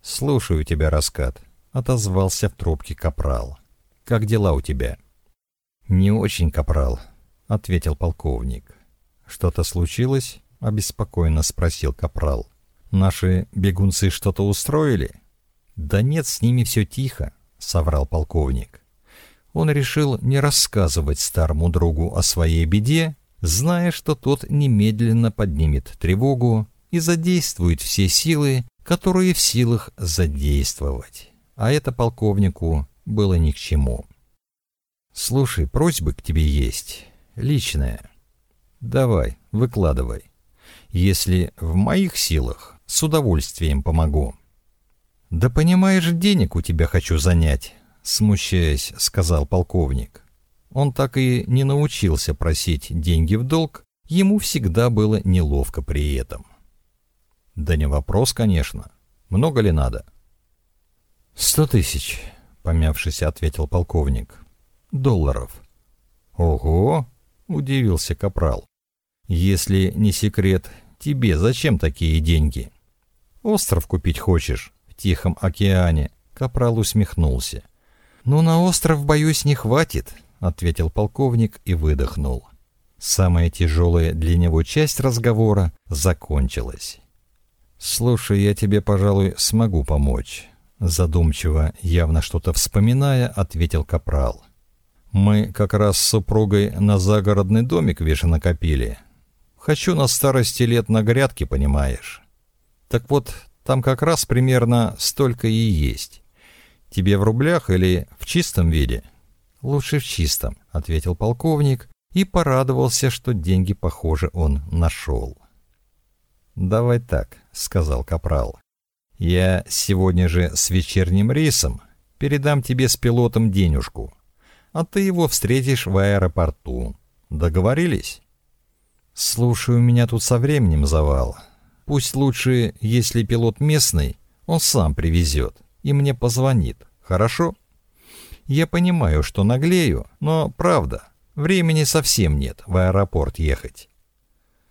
«Слушаю тебя, Раскат», — отозвался в трубке Капрал. «Как дела у тебя?» «Не очень, Капрал», — ответил полковник. «Что-то случилось?» — обеспокоенно спросил Капрал. «Наши бегунцы что-то устроили?» «Да нет, с ними все тихо», — соврал полковник. Он решил не рассказывать старому другу о своей беде, зная, что тот немедленно поднимет тревогу и задействует все силы, которые в силах задействовать. А это полковнику было ни к чему. «Слушай, просьба к тебе есть, личная. Давай, выкладывай. Если в моих силах, с удовольствием помогу». «Да понимаешь, денег у тебя хочу занять», — смущаясь, сказал полковник. Он так и не научился просить деньги в долг, ему всегда было неловко при этом. «Да не вопрос, конечно. Много ли надо?» «Сто тысяч», — помявшись, ответил полковник. «Долларов». «Ого!» — удивился Капрал. «Если не секрет, тебе зачем такие деньги? Остров купить хочешь?» в Тихом океане. Капрал усмехнулся. «Ну, на остров, боюсь, не хватит», — ответил полковник и выдохнул. Самая тяжелая для него часть разговора закончилась. «Слушай, я тебе, пожалуй, смогу помочь», — задумчиво, явно что-то вспоминая, ответил Капрал. «Мы как раз с супругой на загородный домик веши накопили. Хочу на старости лет на грядке, понимаешь. Так вот, там как раз примерно столько и есть. Тебе в рублях или в чистом виде? Лучше в чистом, ответил полковник и порадовался, что деньги, похоже, он нашел. Давай так, сказал капрал. Я сегодня же с вечерним рейсом передам тебе с пилотом денежку, а ты его встретишь в аэропорту. Договорились? Слушай, у меня тут со временем завал. Пусть лучше, если пилот местный, он сам привезет и мне позвонит, хорошо? Я понимаю, что наглею, но правда, времени совсем нет в аэропорт ехать.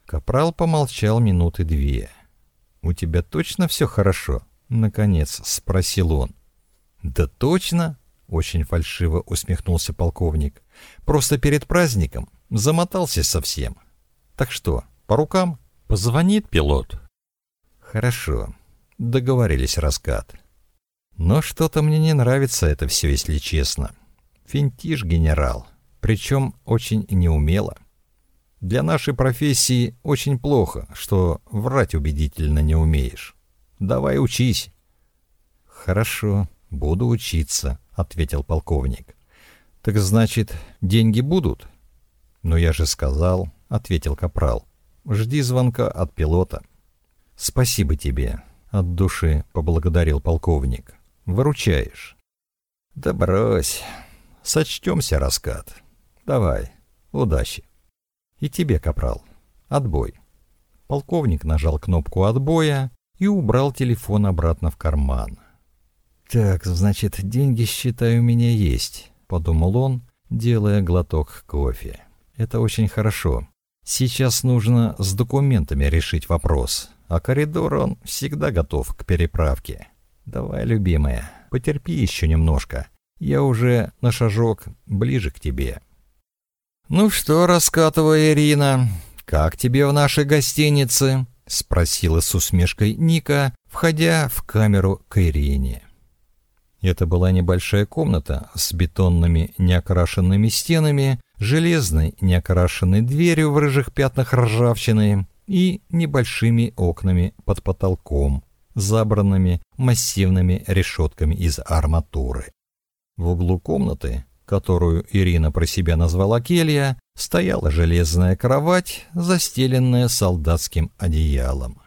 Капрал помолчал минуты две. «У тебя точно все хорошо?» — наконец спросил он. «Да точно!» — очень фальшиво усмехнулся полковник. «Просто перед праздником замотался совсем. Так что, по рукам?» «Позвонит пилот?» Хорошо. Договорились, раскат. Но что-то мне не нравится это все, если честно. Финтишь, генерал. Причем очень неумело. Для нашей профессии очень плохо, что врать убедительно не умеешь. Давай учись. Хорошо, буду учиться, ответил полковник. Так значит, деньги будут? Но я же сказал, ответил капрал. Жди звонка от пилота. «Спасибо тебе», — от души поблагодарил полковник. «Выручаешь». «Да брось. Сочтемся, раскат. Давай, удачи». «И тебе, капрал. Отбой». Полковник нажал кнопку отбоя и убрал телефон обратно в карман. «Так, значит, деньги, считаю, у меня есть», — подумал он, делая глоток кофе. «Это очень хорошо. Сейчас нужно с документами решить вопрос а коридор он всегда готов к переправке. Давай, любимая, потерпи еще немножко. Я уже на шажок ближе к тебе. Ну что, раскатывая Ирина, как тебе в нашей гостинице? спросила с усмешкой Ника, входя в камеру к Ирине. Это была небольшая комната с бетонными неокрашенными стенами, железной неокрашенной дверью в рыжих пятнах ржавчины и небольшими окнами под потолком, забранными массивными решетками из арматуры. В углу комнаты, которую Ирина про себя назвала келья, стояла железная кровать, застеленная солдатским одеялом.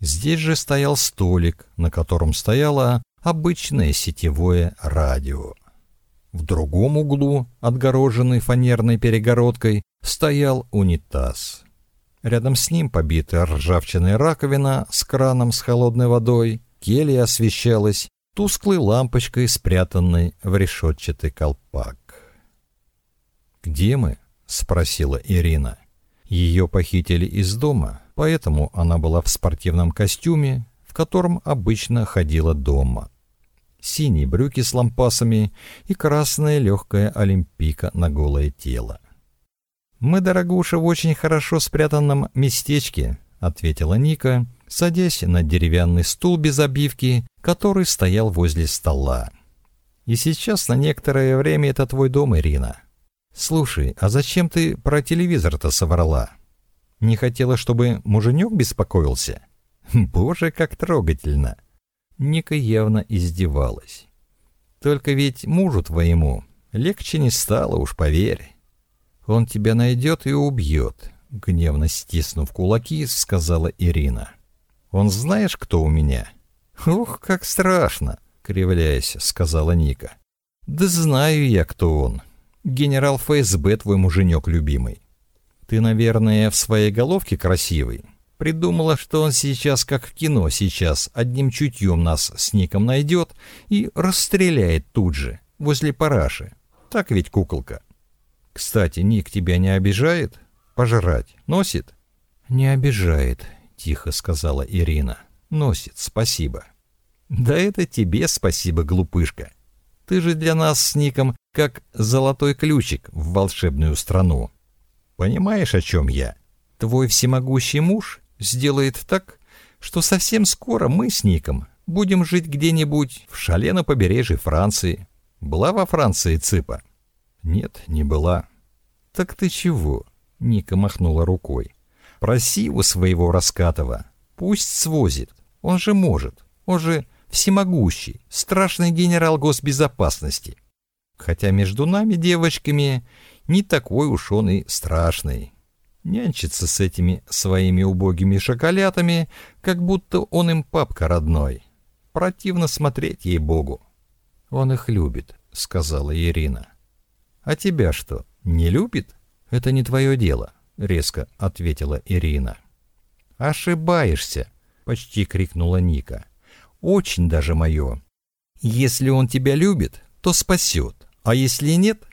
Здесь же стоял столик, на котором стояло обычное сетевое радио. В другом углу, отгороженный фанерной перегородкой, стоял унитаз. Рядом с ним побитая ржавчиной раковина с краном с холодной водой, келья освещалась тусклой лампочкой, спрятанной в решетчатый колпак. «Где мы?» — спросила Ирина. Ее похитили из дома, поэтому она была в спортивном костюме, в котором обычно ходила дома. Синие брюки с лампасами и красная легкая олимпийка на голое тело. «Мы, дорогуша, в очень хорошо спрятанном местечке», — ответила Ника, садясь на деревянный стул без обивки, который стоял возле стола. «И сейчас на некоторое время это твой дом, Ирина. Слушай, а зачем ты про телевизор-то соврала? Не хотела, чтобы муженек беспокоился? Боже, как трогательно!» Ника явно издевалась. «Только ведь мужу твоему легче не стало, уж поверь». «Он тебя найдет и убьет», — гневно стиснув кулаки, сказала Ирина. «Он знаешь, кто у меня?» «Ух, как страшно!» — кривляясь, сказала Ника. «Да знаю я, кто он. Генерал ФСБ твой муженек любимый. Ты, наверное, в своей головке красивый. Придумала, что он сейчас, как в кино сейчас, одним чутьем нас с Ником найдет и расстреляет тут же, возле параши. Так ведь, куколка?» Кстати, Ник тебя не обижает? Пожрать носит? Не обижает, тихо сказала Ирина. Носит, спасибо. Да это тебе спасибо, глупышка. Ты же для нас с Ником как золотой ключик в волшебную страну. Понимаешь, о чем я? Твой всемогущий муж сделает так, что совсем скоро мы с Ником будем жить где-нибудь в шале на побережье Франции. Была во Франции Цыпа? Нет, не была. Так ты чего? Ника махнула рукой. Проси у своего Раскатова. Пусть свозит. Он же может. Он же всемогущий, страшный генерал госбезопасности. Хотя между нами, девочками, не такой уж он и страшный. Нянчится с этими своими убогими шоколятами, как будто он им папка родной. Противно смотреть ей-богу. Он их любит, сказала Ирина. «А тебя что, не любит? Это не твое дело», — резко ответила Ирина. «Ошибаешься», — почти крикнула Ника. «Очень даже мое. Если он тебя любит, то спасет, а если нет,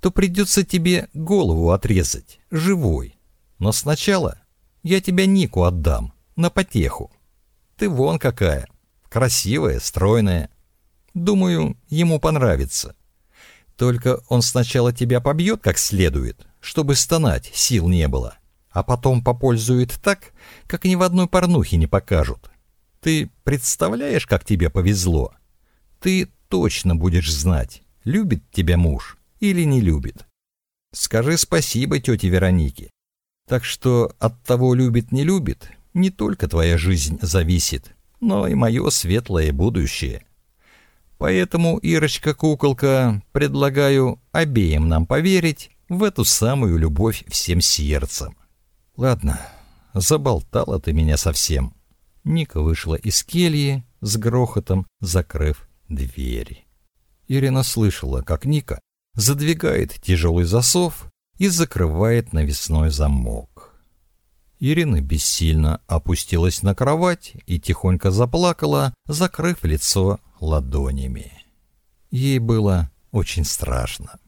то придется тебе голову отрезать, живой. Но сначала я тебя Нику отдам, на потеху. Ты вон какая, красивая, стройная. Думаю, ему понравится. Только он сначала тебя побьет как следует, чтобы стонать сил не было, а потом попользует так, как ни в одной порнухе не покажут. Ты представляешь, как тебе повезло? Ты точно будешь знать, любит тебя муж или не любит. Скажи спасибо тете Веронике. Так что от того любит-не любит, не только твоя жизнь зависит, но и мое светлое будущее. Поэтому, Ирочка-куколка, предлагаю обеим нам поверить в эту самую любовь всем сердцем. Ладно, заболтала ты меня совсем. Ника вышла из кельи с грохотом, закрыв дверь. Ирина слышала, как Ника задвигает тяжелый засов и закрывает навесной замок. Ирина бессильно опустилась на кровать и тихонько заплакала, закрыв лицо ладонями. Ей было очень страшно.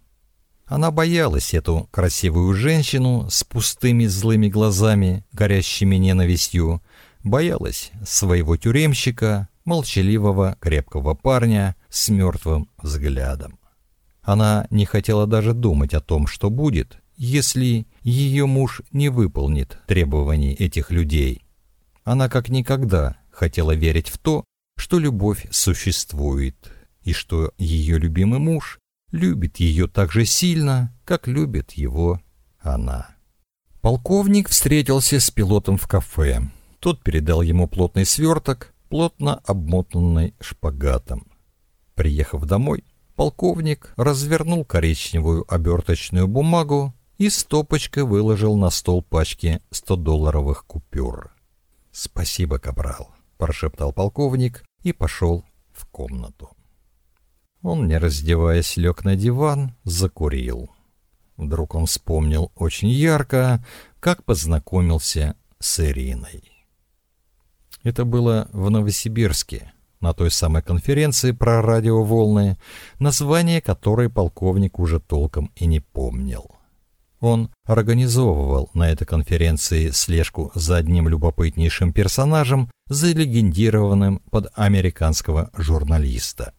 Она боялась эту красивую женщину с пустыми злыми глазами, горящими ненавистью, боялась своего тюремщика, молчаливого крепкого парня с мертвым взглядом. Она не хотела даже думать о том, что будет, если ее муж не выполнит требований этих людей. Она как никогда хотела верить в то, что любовь существует, и что ее любимый муж любит ее так же сильно, как любит его она. Полковник встретился с пилотом в кафе. Тот передал ему плотный сверток, плотно обмотанный шпагатом. Приехав домой, полковник развернул коричневую оберточную бумагу и стопочкой выложил на стол пачки 100-долларовых купюр. «Спасибо, капрал», — прошептал полковник и пошел в комнату. Он, не раздеваясь, лег на диван, закурил. Вдруг он вспомнил очень ярко, как познакомился с Ириной. Это было в Новосибирске, на той самой конференции про радиоволны, название которой полковник уже толком и не помнил. Он организовывал на этой конференции слежку за одним любопытнейшим персонажем, залегендированным под американского журналиста.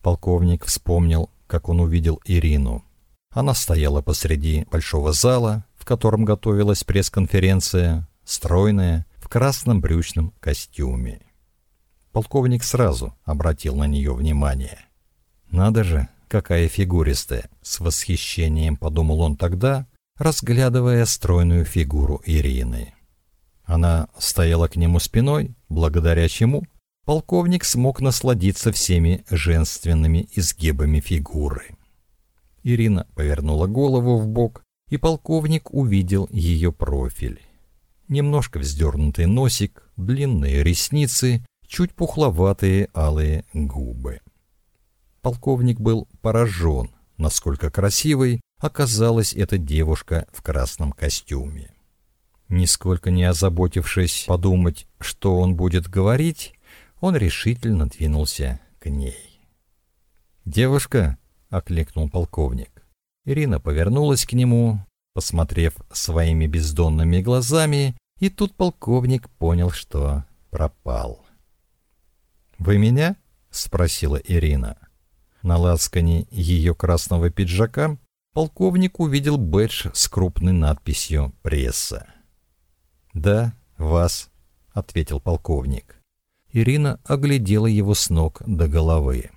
Полковник вспомнил, как он увидел Ирину. Она стояла посреди большого зала, в котором готовилась пресс-конференция, стройная, в красном брючном костюме. Полковник сразу обратил на нее внимание. «Надо же, какая фигуристая!» — с восхищением подумал он тогда, разглядывая стройную фигуру Ирины. Она стояла к нему спиной, благодаря чему полковник смог насладиться всеми женственными изгибами фигуры. Ирина повернула голову в бок, и полковник увидел ее профиль. Немножко вздернутый носик, длинные ресницы чуть пухловатые алые губы. Полковник был поражен, насколько красивой оказалась эта девушка в красном костюме. Нисколько не озаботившись подумать, что он будет говорить, он решительно двинулся к ней. «Девушка!» — окликнул полковник. Ирина повернулась к нему, посмотрев своими бездонными глазами, и тут полковник понял, что пропал. «Вы меня?» — спросила Ирина. На лацкане ее красного пиджака полковник увидел бэдж с крупной надписью «Пресса». «Да, вас», — ответил полковник. Ирина оглядела его с ног до головы.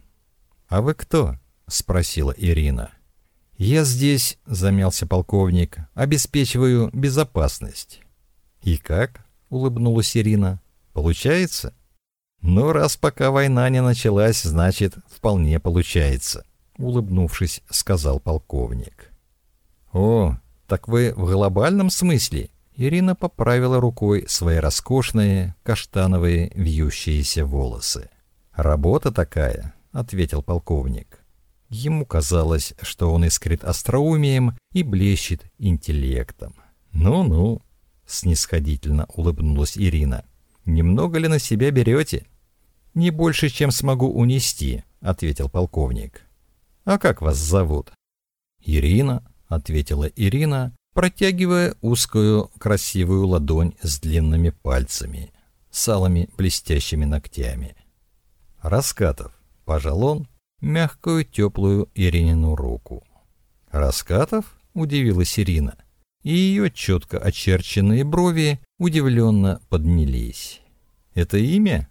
«А вы кто?» — спросила Ирина. «Я здесь», — замялся полковник, — «обеспечиваю безопасность». «И как?» — улыбнулась Ирина. «Получается?» «Ну, раз пока война не началась, значит, вполне получается», — улыбнувшись, сказал полковник. «О, так вы в глобальном смысле?» Ирина поправила рукой свои роскошные, каштановые, вьющиеся волосы. «Работа такая», — ответил полковник. Ему казалось, что он искрит остроумием и блещет интеллектом. «Ну-ну», — снисходительно улыбнулась Ирина. Немного ли на себя берете?» «Не больше, чем смогу унести», — ответил полковник. «А как вас зовут?» «Ирина», — ответила Ирина, протягивая узкую красивую ладонь с длинными пальцами, салыми блестящими ногтями. «Раскатов», — пожал он, мягкую теплую Иринину руку. «Раскатов?» — удивилась Ирина и ее четко очерченные брови удивленно поднялись. «Это имя?»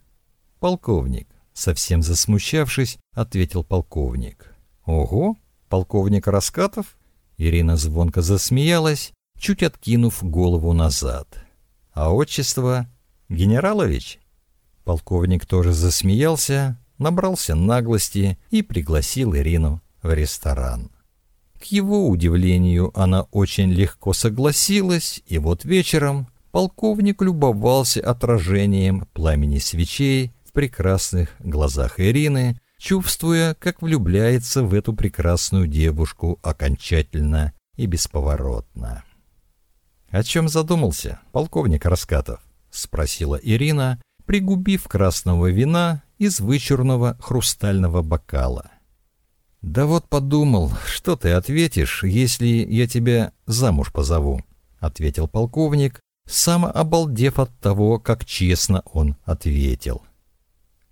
«Полковник», — совсем засмущавшись, ответил полковник. «Ого, полковник Раскатов?» Ирина звонко засмеялась, чуть откинув голову назад. «А отчество? Генералович?» Полковник тоже засмеялся, набрался наглости и пригласил Ирину в ресторан. К его удивлению, она очень легко согласилась, и вот вечером полковник любовался отражением пламени свечей в прекрасных глазах Ирины, чувствуя, как влюбляется в эту прекрасную девушку окончательно и бесповоротно. «О чем задумался, полковник Раскатов?» — спросила Ирина, пригубив красного вина из вычурного хрустального бокала. «Да вот подумал, что ты ответишь, если я тебя замуж позову», — ответил полковник, сам обалдев от того, как честно он ответил.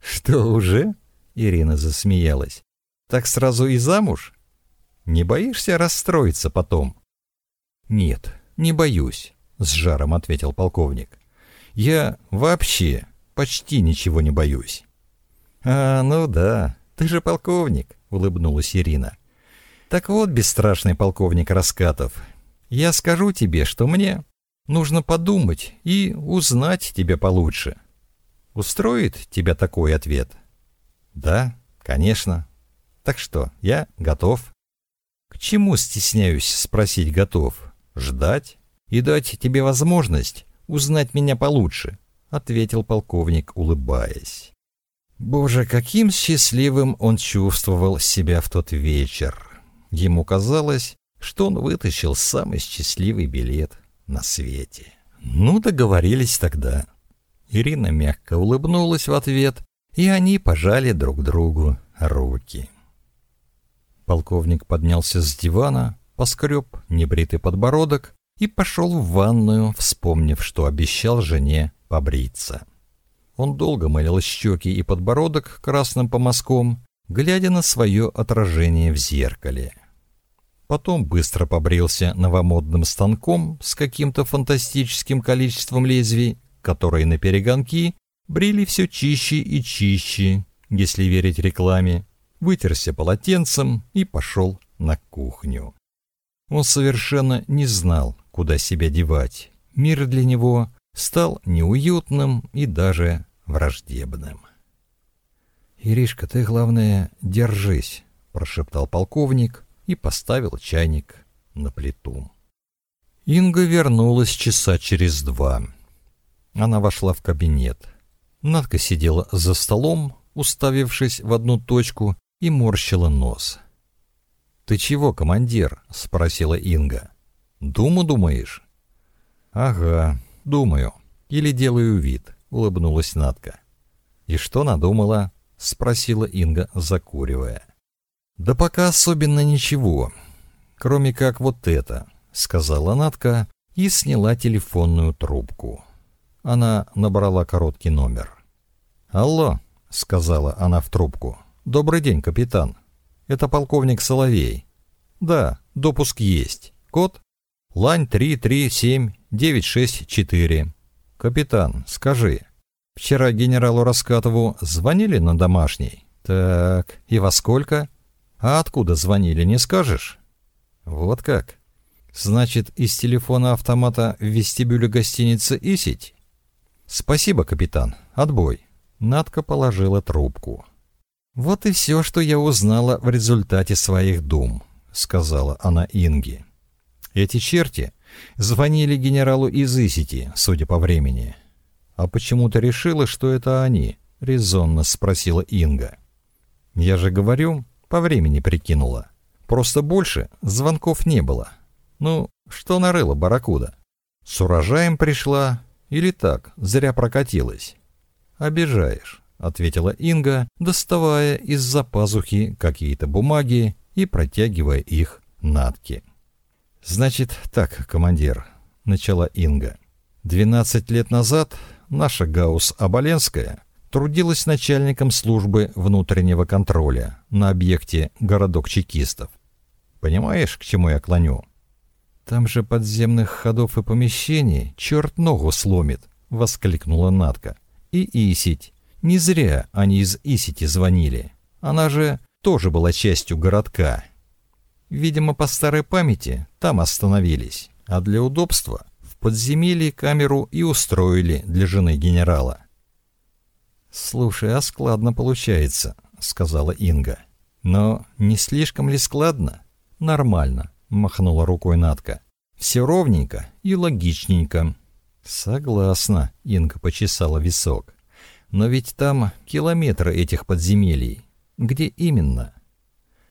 «Что уже?» — Ирина засмеялась. «Так сразу и замуж? Не боишься расстроиться потом?» «Нет, не боюсь», — с жаром ответил полковник. «Я вообще почти ничего не боюсь». «А, ну да, ты же полковник», — улыбнулась Ирина. Так вот, бесстрашный полковник Раскатов, я скажу тебе, что мне нужно подумать и узнать тебя получше. Устроит тебя такой ответ? Да, конечно. Так что, я готов. К чему стесняюсь спросить готов? Ждать и дать тебе возможность узнать меня получше, ответил полковник, улыбаясь. Боже, каким счастливым он чувствовал себя в тот вечер. Ему казалось, что он вытащил самый счастливый билет на свете. Ну, договорились тогда. Ирина мягко улыбнулась в ответ, и они пожали друг другу руки. Полковник поднялся с дивана, поскреб небритый подбородок и пошел в ванную, вспомнив, что обещал жене побриться. Он долго мылил щеки и подбородок красным помазком, глядя на свое отражение в зеркале. Потом быстро побрился новомодным станком с каким-то фантастическим количеством лезвий, которые на перегонки брили все чище и чище, если верить рекламе, вытерся полотенцем и пошел на кухню. Он совершенно не знал, куда себя девать. Мир для него стал неуютным и даже враждебным. «Иришка, ты, главное, держись», — прошептал полковник и поставил чайник на плиту. Инга вернулась часа через два. Она вошла в кабинет. Надка сидела за столом, уставившись в одну точку, и морщила нос. «Ты чего, командир?» — спросила Инга. «Думу думаешь?» «Ага, думаю. Или делаю вид», — улыбнулась Надка. «И что надумала?» — спросила Инга, закуривая. «Да пока особенно ничего, кроме как вот это», — сказала Надка и сняла телефонную трубку. Она набрала короткий номер. «Алло», — сказала она в трубку. «Добрый день, капитан. Это полковник Соловей. Да, допуск есть. Код? Лань 337-964. Капитан, скажи, вчера генералу Раскатову звонили на домашний? Так, и во сколько? А откуда звонили, не скажешь? Вот как. Значит, из телефона автомата в вестибюле гостиницы «Исить»? Спасибо, капитан. Отбой. Надка положила трубку. «Вот и все, что я узнала в результате своих дум», — сказала она Инге. «Эти черти звонили генералу из Исити, судя по времени». «А почему ты решила, что это они?» — резонно спросила Инга. «Я же говорю, по времени прикинула. Просто больше звонков не было. Ну, что нарыла барракуда? С урожаем пришла или так, зря прокатилась?» «Обижаешь», — ответила Инга, доставая из-за пазухи какие-то бумаги и протягивая их Натке. «Значит так, командир», — начала Инга. «Двенадцать лет назад наша Гаус Оболенская трудилась начальником службы внутреннего контроля на объекте «Городок чекистов». Понимаешь, к чему я клоню?» «Там же подземных ходов и помещений черт ногу сломит», — воскликнула Натка. «И Исить. Не зря они из Исити звонили. Она же тоже была частью городка. Видимо, по старой памяти там остановились, а для удобства в подземелье камеру и устроили для жены генерала. «Слушай, а складно получается», — сказала Инга. «Но не слишком ли складно?» «Нормально», — махнула рукой Натка. «Все ровненько и логичненько». «Согласна», — Инга почесала висок. Но ведь там километры этих подземелий. Где именно?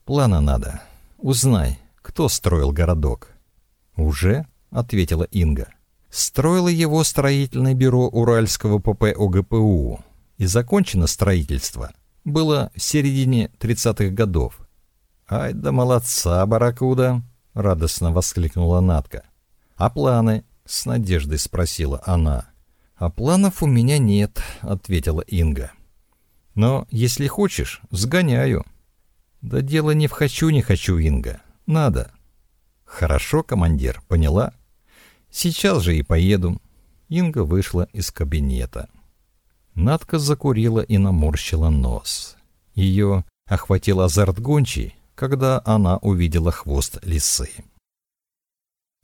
Плана надо. Узнай, кто строил городок. Уже? ответила Инга. Строило его строительное бюро Уральского ПП ОГПУ. И закончено строительство было в середине 30-х годов. «Ай да молодца, Баракуда!» — радостно воскликнула Натка. «А планы?» — с надеждой спросила она. «А планов у меня нет», — ответила Инга. «Но если хочешь, сгоняю». «Да дело не в хочу, не хочу, Инга. Надо». «Хорошо, командир, поняла?» «Сейчас же и поеду». Инга вышла из кабинета. Надка закурила и наморщила нос. Ее охватил азарт гончий, когда она увидела хвост лисы.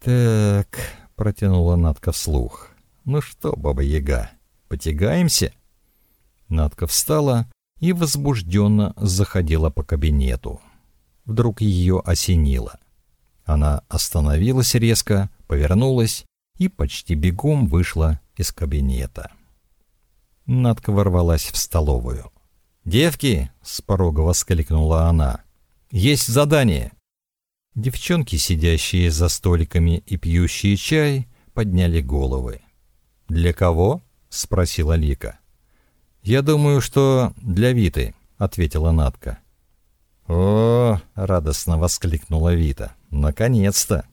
«Так», — протянула Надка вслух, — «ну что, Баба-Яга, потягаемся?» Надка встала и возбужденно заходила по кабинету. Вдруг ее осенило. Она остановилась резко, повернулась и почти бегом вышла из кабинета. Надка ворвалась в столовую. «Девки!» — с порога воскликнула она. «Есть задание!» Девчонки, сидящие за столиками и пьющие чай, подняли головы. «Для кого?» — спросила Лика. «Я думаю, что для Виты», — ответила Натка. «О!» — радостно воскликнула Вита. «Наконец-то!»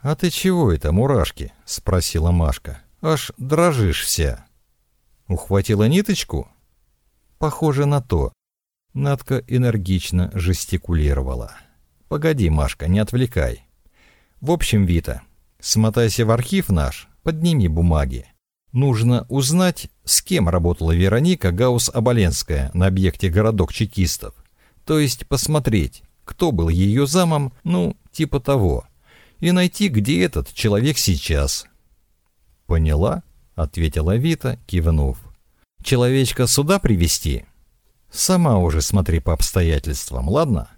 «А ты чего это, мурашки?» — спросила Машка. «Аж дрожишь вся». «Ухватила ниточку?» «Похоже на то». Надка энергично жестикулировала. «Погоди, Машка, не отвлекай. В общем, Вита, смотайся в архив наш, подними бумаги. Нужно узнать, с кем работала Вероника Гаус-Оболенская на объекте «Городок чекистов». То есть посмотреть, кто был ее замом, ну, типа того. И найти, где этот человек сейчас. «Поняла?» — ответила Вита, кивнув. «Человечка сюда привести Сама уже смотри по обстоятельствам, ладно?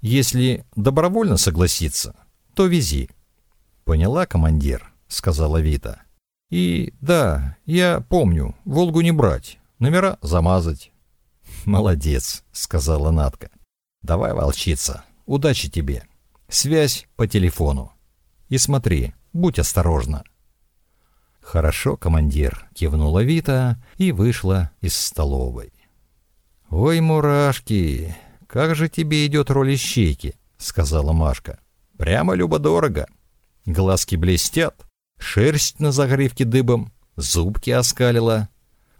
Если добровольно согласится, то вези». «Поняла, командир?» — сказала Вита. И да, я помню, Волгу не брать, номера замазать. Молодец, сказала Натка. Давай, волчица, удачи тебе. Связь по телефону. И смотри, будь осторожна. Хорошо, командир, кивнула Вита и вышла из столовой. Ой, мурашки, как же тебе идет роль ищейки, сказала Машка. Прямо любо-дорого. Глазки блестят, шерсть на загривке дыбом, зубки оскалила.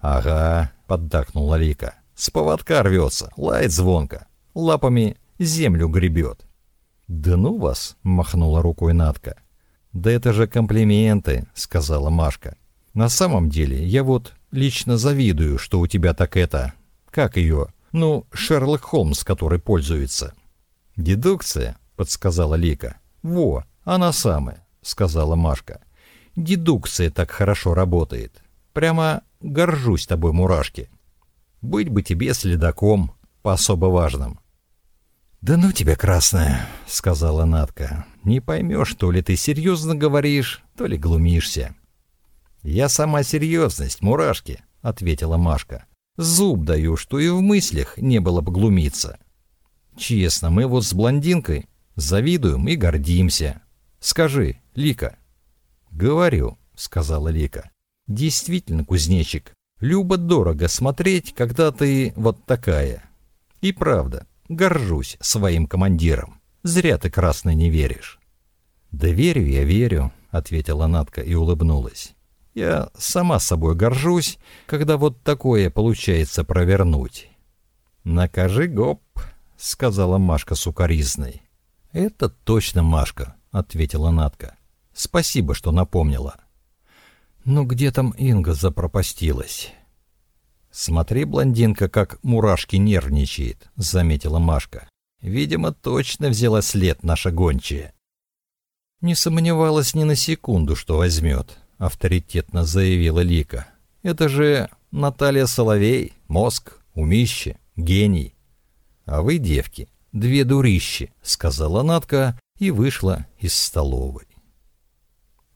«Ага», — поддакнула Лика, — «с поводка рвется, лает звонко, лапами землю гребет». «Да ну вас!» — махнула рукой Натка. «Да это же комплименты», — сказала Машка. «На самом деле, я вот лично завидую, что у тебя так это... Как ее? Ну, Шерлок Холмс, который пользуется». «Дедукция», — подсказала Лика. «Во, она самая», — сказала Машка дедукция так хорошо работает. Прямо горжусь тобой, мурашки. Быть бы тебе следаком по особо важным. «Да ну тебя, красная», — сказала Натка. «Не поймешь, то ли ты серьезно говоришь, то ли глумишься». «Я сама серьезность, мурашки», — ответила Машка. «Зуб даю, что и в мыслях не было бы глумиться. Честно, мы вот с блондинкой завидуем и гордимся. Скажи, Лика, «Говорю», — сказала Лика. «Действительно, кузнечик, любо-дорого смотреть, когда ты вот такая. И правда, горжусь своим командиром. Зря ты, красный, не веришь». «Да верю я, верю», — ответила Натка и улыбнулась. «Я сама собой горжусь, когда вот такое получается провернуть». «Накажи, гоп», — сказала Машка сукоризной. «Это точно Машка», — ответила Натка. Спасибо, что напомнила. Ну где там Инга запропастилась? Смотри, блондинка, как мурашки нервничает, заметила Машка. Видимо, точно взяла след наша гончая. Не сомневалась ни на секунду, что возьмет, авторитетно заявила Лика. Это же Наталья Соловей, мозг, умище, гений. А вы, девки, две дурищи, сказала Натка и вышла из столовой.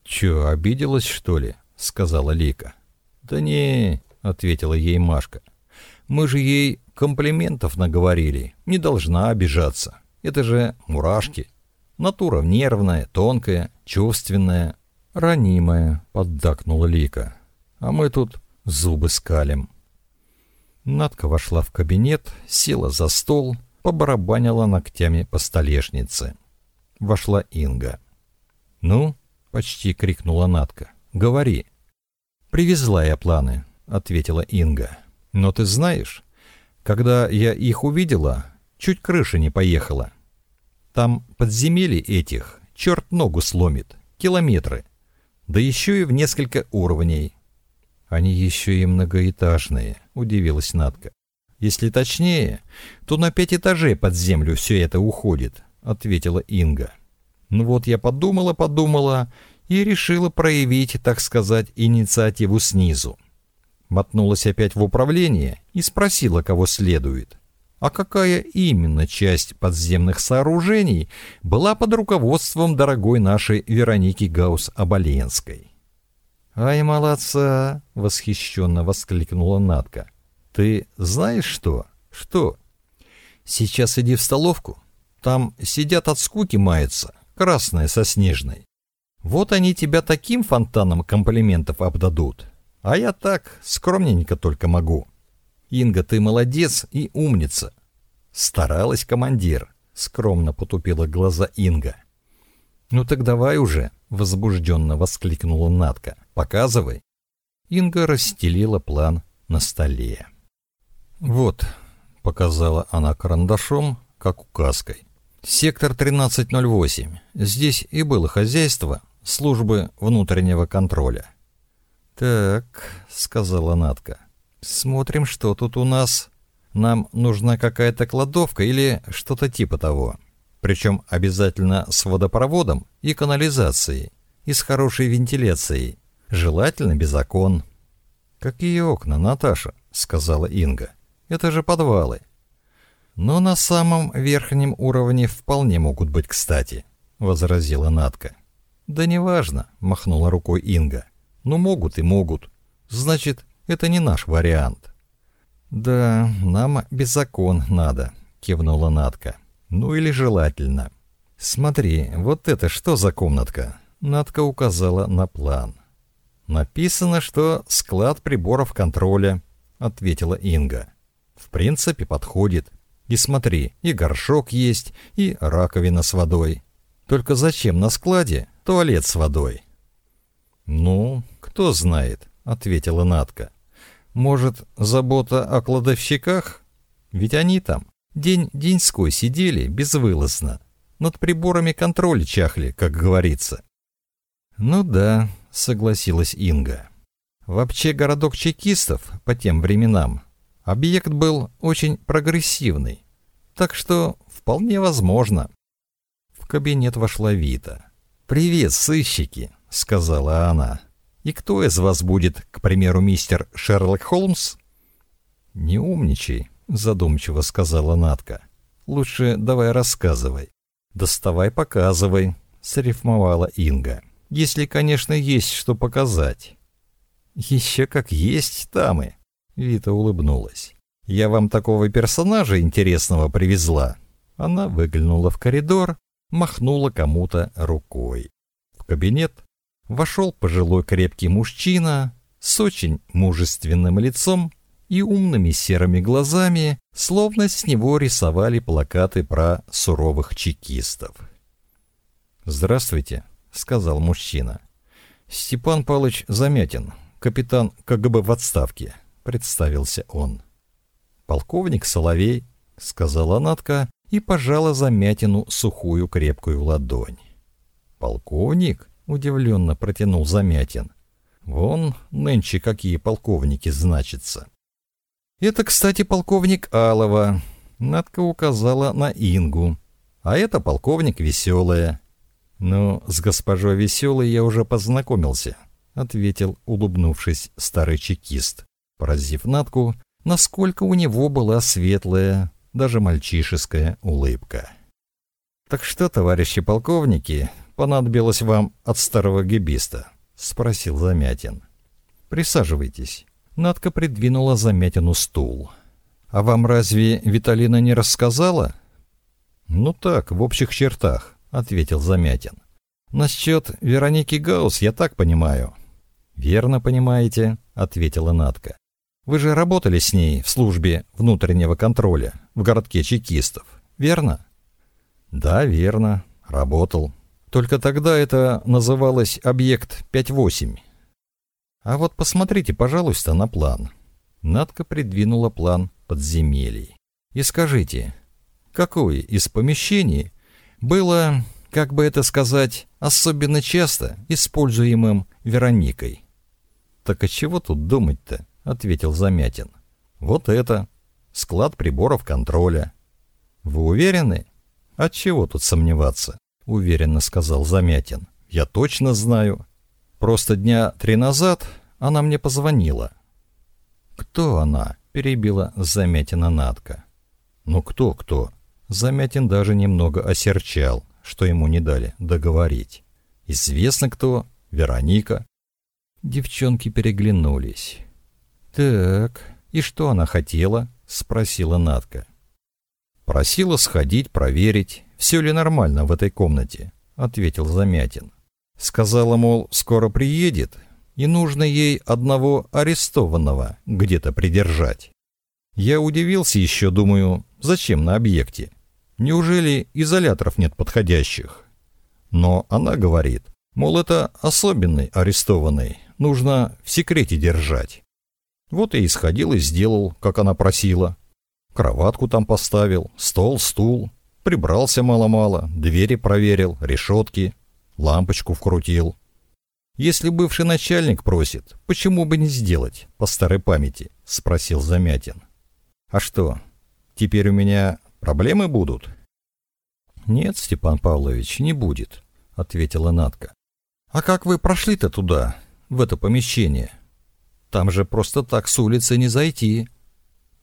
«Чё, обиделась, что ли?» — сказала Лика. «Да не», — ответила ей Машка. «Мы же ей комплиментов наговорили, не должна обижаться. Это же мурашки. Натура нервная, тонкая, чувственная, ранимая», — поддакнула Лика. «А мы тут зубы скалим». Надка вошла в кабинет, села за стол, побарабанила ногтями по столешнице. Вошла Инга. «Ну, почти крикнула Натка. Говори. Привезла я планы, ответила Инга. Но ты знаешь, когда я их увидела, чуть крыша не поехала. Там подземелье этих, черт ногу сломит, километры. Да еще и в несколько уровней. Они еще и многоэтажные, удивилась Натка. Если точнее, то на пять этажей под землю все это уходит, ответила Инга. Ну вот я подумала-подумала и решила проявить, так сказать, инициативу снизу. Мотнулась опять в управление и спросила, кого следует. А какая именно часть подземных сооружений была под руководством дорогой нашей Вероники Гаус-Оболенской? «Ай, молодца!» — восхищенно воскликнула Натка. «Ты знаешь что? Что?» «Сейчас иди в столовку. Там сидят от скуки маются, красная со снежной. Вот они тебя таким фонтаном комплиментов обдадут. А я так, скромненько только могу. Инга, ты молодец и умница. Старалась командир, скромно потупила глаза Инга. Ну так давай уже, возбужденно воскликнула Натка. Показывай. Инга расстелила план на столе. Вот, показала она карандашом, как указкой. Сектор 1308. Здесь и было хозяйство службы внутреннего контроля. «Так», — сказала Натка, — «смотрим, что тут у нас. Нам нужна какая-то кладовка или что-то типа того. Причем обязательно с водопроводом и канализацией, и с хорошей вентиляцией. Желательно без окон». «Какие окна, Наташа?» — сказала Инга. «Это же подвалы». «Но на самом верхнем уровне вполне могут быть кстати», — возразила Натка. «Да неважно», — махнула рукой Инга. Ну, могут и могут. Значит, это не наш вариант. Да, нам без закон надо, кивнула Натка. Ну или желательно. Смотри, вот это что за комнатка? Натка указала на план. Написано, что склад приборов контроля, ответила Инга. В принципе, подходит. И смотри, и горшок есть, и раковина с водой. Только зачем на складе туалет с водой? Ну, «Кто знает», — ответила Натка. «Может, забота о кладовщиках? Ведь они там день-деньской сидели безвылазно. Над приборами контроля чахли, как говорится». «Ну да», — согласилась Инга. «Вообще городок чекистов по тем временам объект был очень прогрессивный, так что вполне возможно». В кабинет вошла Вита. «Привет, сыщики», — сказала она. И кто из вас будет, к примеру, мистер Шерлок Холмс? Не умничай, задумчиво сказала Натка. Лучше давай рассказывай. Доставай, показывай, срифмовала Инга. Если, конечно, есть что показать. Еще как есть, тамы. Вита улыбнулась. Я вам такого персонажа интересного привезла. Она выглянула в коридор, махнула кому-то рукой. В кабинет вошел пожилой крепкий мужчина с очень мужественным лицом и умными серыми глазами, словно с него рисовали плакаты про суровых чекистов. «Здравствуйте», — сказал мужчина. «Степан Палыч Замятин, капитан КГБ в отставке», — представился он. «Полковник Соловей», — сказала Натка и пожала Замятину сухую крепкую ладонь. «Полковник?» Удивленно протянул Замятин. Вон нынче какие полковники значатся. Это, кстати, полковник Алова. Надка указала на Ингу. А это полковник Веселая. Ну, с госпожой Веселой я уже познакомился, ответил, улыбнувшись, старый чекист, поразив Натку, насколько у него была светлая, даже мальчишеская улыбка. Так что, товарищи полковники, понадобилось вам от старого гибиста?» — спросил Замятин. «Присаживайтесь». Надка придвинула Замятину стул. «А вам разве Виталина не рассказала?» «Ну так, в общих чертах», — ответил Замятин. «Насчет Вероники Гаус я так понимаю». «Верно понимаете», — ответила Надка. «Вы же работали с ней в службе внутреннего контроля в городке чекистов, верно?» «Да, верно. Работал. Только тогда это называлось объект 5.8. А вот посмотрите, пожалуйста, на план. Надка придвинула план подземелий. И скажите, какое из помещений было, как бы это сказать, особенно часто используемым Вероникой? Так от чего тут думать-то? ответил Замятин. Вот это. склад приборов контроля. Вы уверены? От чего тут сомневаться? Уверенно сказал Замятин. Я точно знаю. Просто дня три назад она мне позвонила. Кто она? Перебила Замятина Натка. Ну кто, кто? Замятин даже немного осерчал, что ему не дали договорить. Известно кто? Вероника. Девчонки переглянулись. «Так, и что она хотела?» — спросила Натка. «Просила сходить, проверить, все ли нормально в этой комнате», — ответил Замятин. Сказала, мол, скоро приедет, и нужно ей одного арестованного где-то придержать. Я удивился еще, думаю, зачем на объекте? Неужели изоляторов нет подходящих? Но она говорит, мол, это особенный арестованный, нужно в секрете держать. Вот и исходил и сделал, как она просила. Кроватку там поставил, стол, стул, прибрался мало-мало, двери проверил, решетки, лампочку вкрутил. Если бывший начальник просит, почему бы не сделать, по старой памяти, спросил Замятин. А что, теперь у меня проблемы будут? Нет, Степан Павлович, не будет, ответила Натка. А как вы прошли-то туда, в это помещение? Там же просто так с улицы не зайти.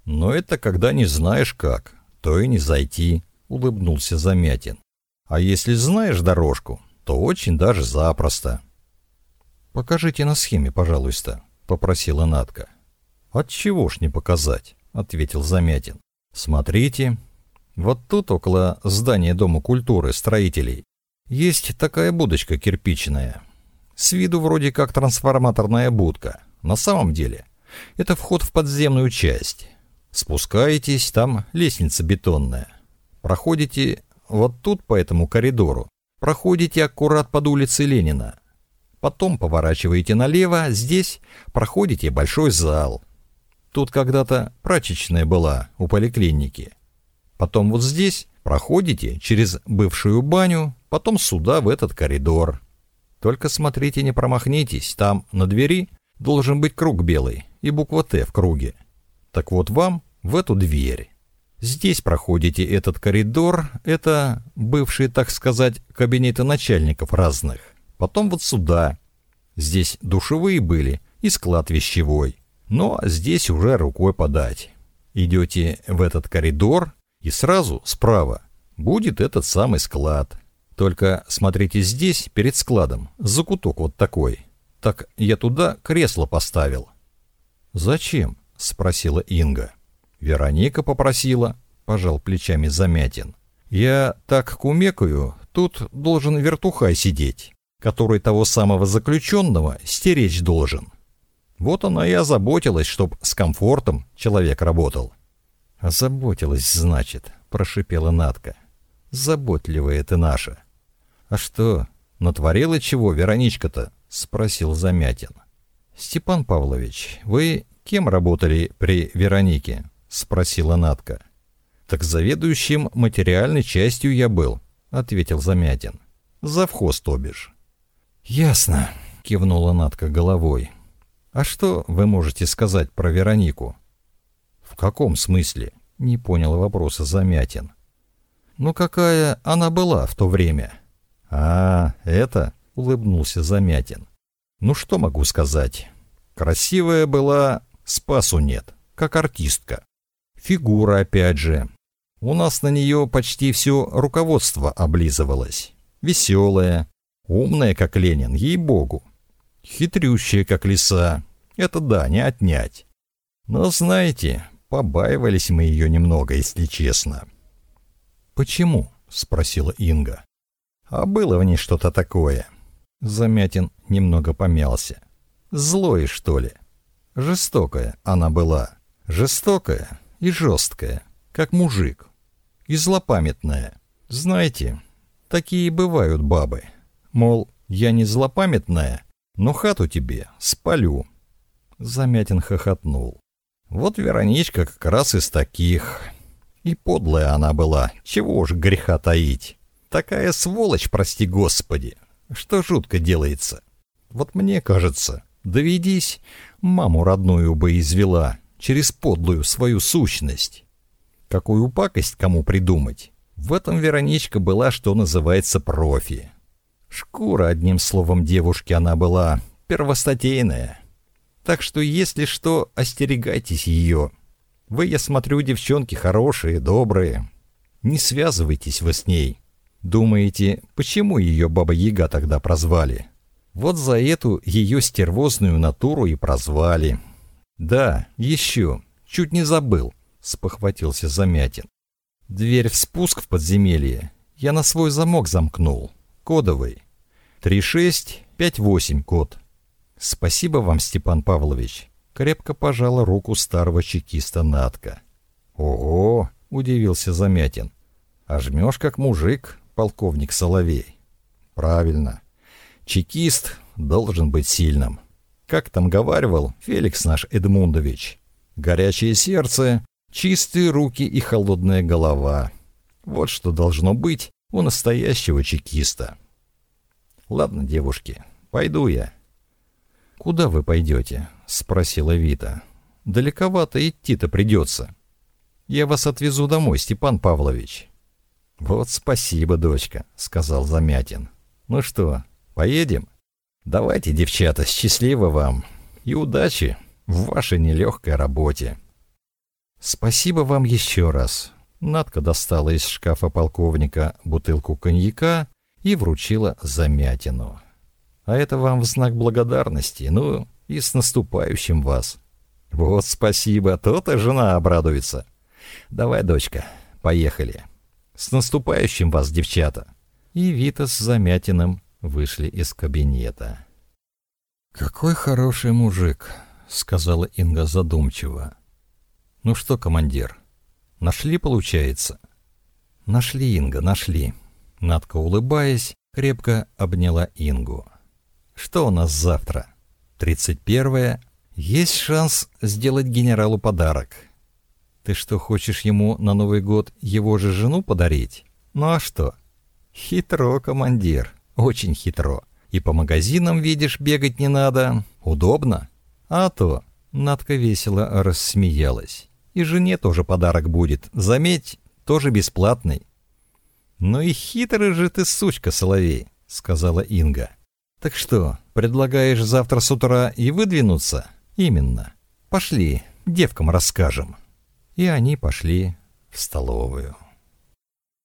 Но это когда не знаешь как, то и не зайти, улыбнулся Замятин. А если знаешь дорожку, то очень даже запросто. Покажите на схеме, пожалуйста, попросила Натка. От чего ж не показать, ответил Замятин. Смотрите, вот тут около здания Дома культуры строителей есть такая будочка кирпичная. С виду вроде как трансформаторная будка. На самом деле, это вход в подземную часть. Спускаетесь, там лестница бетонная. Проходите вот тут по этому коридору. Проходите аккурат под улицей Ленина. Потом поворачиваете налево, здесь проходите большой зал. Тут когда-то прачечная была у поликлиники. Потом вот здесь проходите через бывшую баню, потом сюда, в этот коридор. Только смотрите, не промахнитесь, там на двери должен быть круг белый и буква «Т» в круге. Так вот вам в эту дверь. Здесь проходите этот коридор, это бывшие, так сказать, кабинеты начальников разных. Потом вот сюда. Здесь душевые были и склад вещевой. Но здесь уже рукой подать. Идете в этот коридор, и сразу справа будет этот самый склад. Только смотрите здесь, перед складом, закуток вот такой. Так я туда кресло поставил. Зачем? Спросила Инга. Вероника попросила, пожал плечами Замятин. Я так кумекаю, тут должен вертухай сидеть, который того самого заключенного стеречь должен. Вот она и озаботилась, чтоб с комфортом человек работал. «Озаботилась, значит», — прошипела Натка. «Заботливая ты наша». «А что, натворила чего Вероничка-то?» — спросил Замятин. «Степан Павлович, вы кем работали при Веронике?» — спросила Натка. «Так заведующим материальной частью я был», — ответил Замятин. «Завхоз, то бишь». «Ясно», — кивнула Натка головой. «А что вы можете сказать про Веронику?» «В каком смысле?» — не понял вопроса Замятин. «Ну какая она была в то время?» «А, это...» — улыбнулся Замятин. «Ну что могу сказать? Красивая была, спасу нет, как артистка. Фигура опять же. У нас на нее почти все руководство облизывалось. Веселая, умная, как Ленин, ей-богу. Хитрющая, как лиса. Это да, не отнять. Но знаете, побаивались мы ее немного, если честно». «Почему?» — спросила Инга. «А было в ней что-то такое. Замятин немного помялся. Злое, что ли? Жестокая она была. Жестокая и жесткая, как мужик. И злопамятная. Знаете, такие бывают бабы. Мол, я не злопамятная, но хату тебе спалю. Замятин хохотнул. Вот Вероничка как раз из таких. И подлая она была, чего уж греха таить. Такая сволочь, прости господи что жутко делается. Вот мне кажется, доведись, маму родную бы извела через подлую свою сущность. какую пакость кому придумать. В этом Вероничка была, что называется, профи. Шкура, одним словом, девушки она была первостатейная. Так что, если что, остерегайтесь ее. Вы, я смотрю, девчонки хорошие, добрые. Не связывайтесь вы с ней. Думаете, почему ее Баба-Яга тогда прозвали? Вот за эту ее стервозную натуру и прозвали. Да, еще, чуть не забыл, спохватился Замятин. Дверь в спуск в подземелье я на свой замок замкнул. Кодовый. 3658 код. Спасибо вам, Степан Павлович. Крепко пожала руку старого чекиста Натка. Ого, удивился Замятин. А жмешь как мужик, полковник Соловей. Правильно. Чекист должен быть сильным. Как там говаривал Феликс наш Эдмундович. Горячее сердце, чистые руки и холодная голова. Вот что должно быть у настоящего чекиста. Ладно, девушки, пойду я. Куда вы пойдете? Спросила Вита. Далековато идти-то придется. Я вас отвезу домой, Степан Павлович. «Вот спасибо, дочка», — сказал Замятин. «Ну что, поедем? Давайте, девчата, счастливо вам и удачи в вашей нелегкой работе». «Спасибо вам еще раз». Надка достала из шкафа полковника бутылку коньяка и вручила Замятину. «А это вам в знак благодарности, ну и с наступающим вас». «Вот спасибо, то-то жена обрадуется». «Давай, дочка, поехали». С наступающим вас, девчата!» И Вита с Замятиным вышли из кабинета. «Какой хороший мужик», — сказала Инга задумчиво. «Ну что, командир, нашли, получается?» «Нашли, Инга, нашли». Надка, улыбаясь, крепко обняла Ингу. «Что у нас завтра? Тридцать первое. Есть шанс сделать генералу подарок. Ты что, хочешь ему на Новый год его же жену подарить? Ну а что? Хитро, командир, очень хитро. И по магазинам, видишь, бегать не надо. Удобно. А то. Надка весело рассмеялась. И жене тоже подарок будет. Заметь, тоже бесплатный. «Ну и хитрый же ты, сучка, Соловей», — сказала Инга. «Так что, предлагаешь завтра с утра и выдвинуться?» «Именно. Пошли, девкам расскажем». И они пошли в столовую.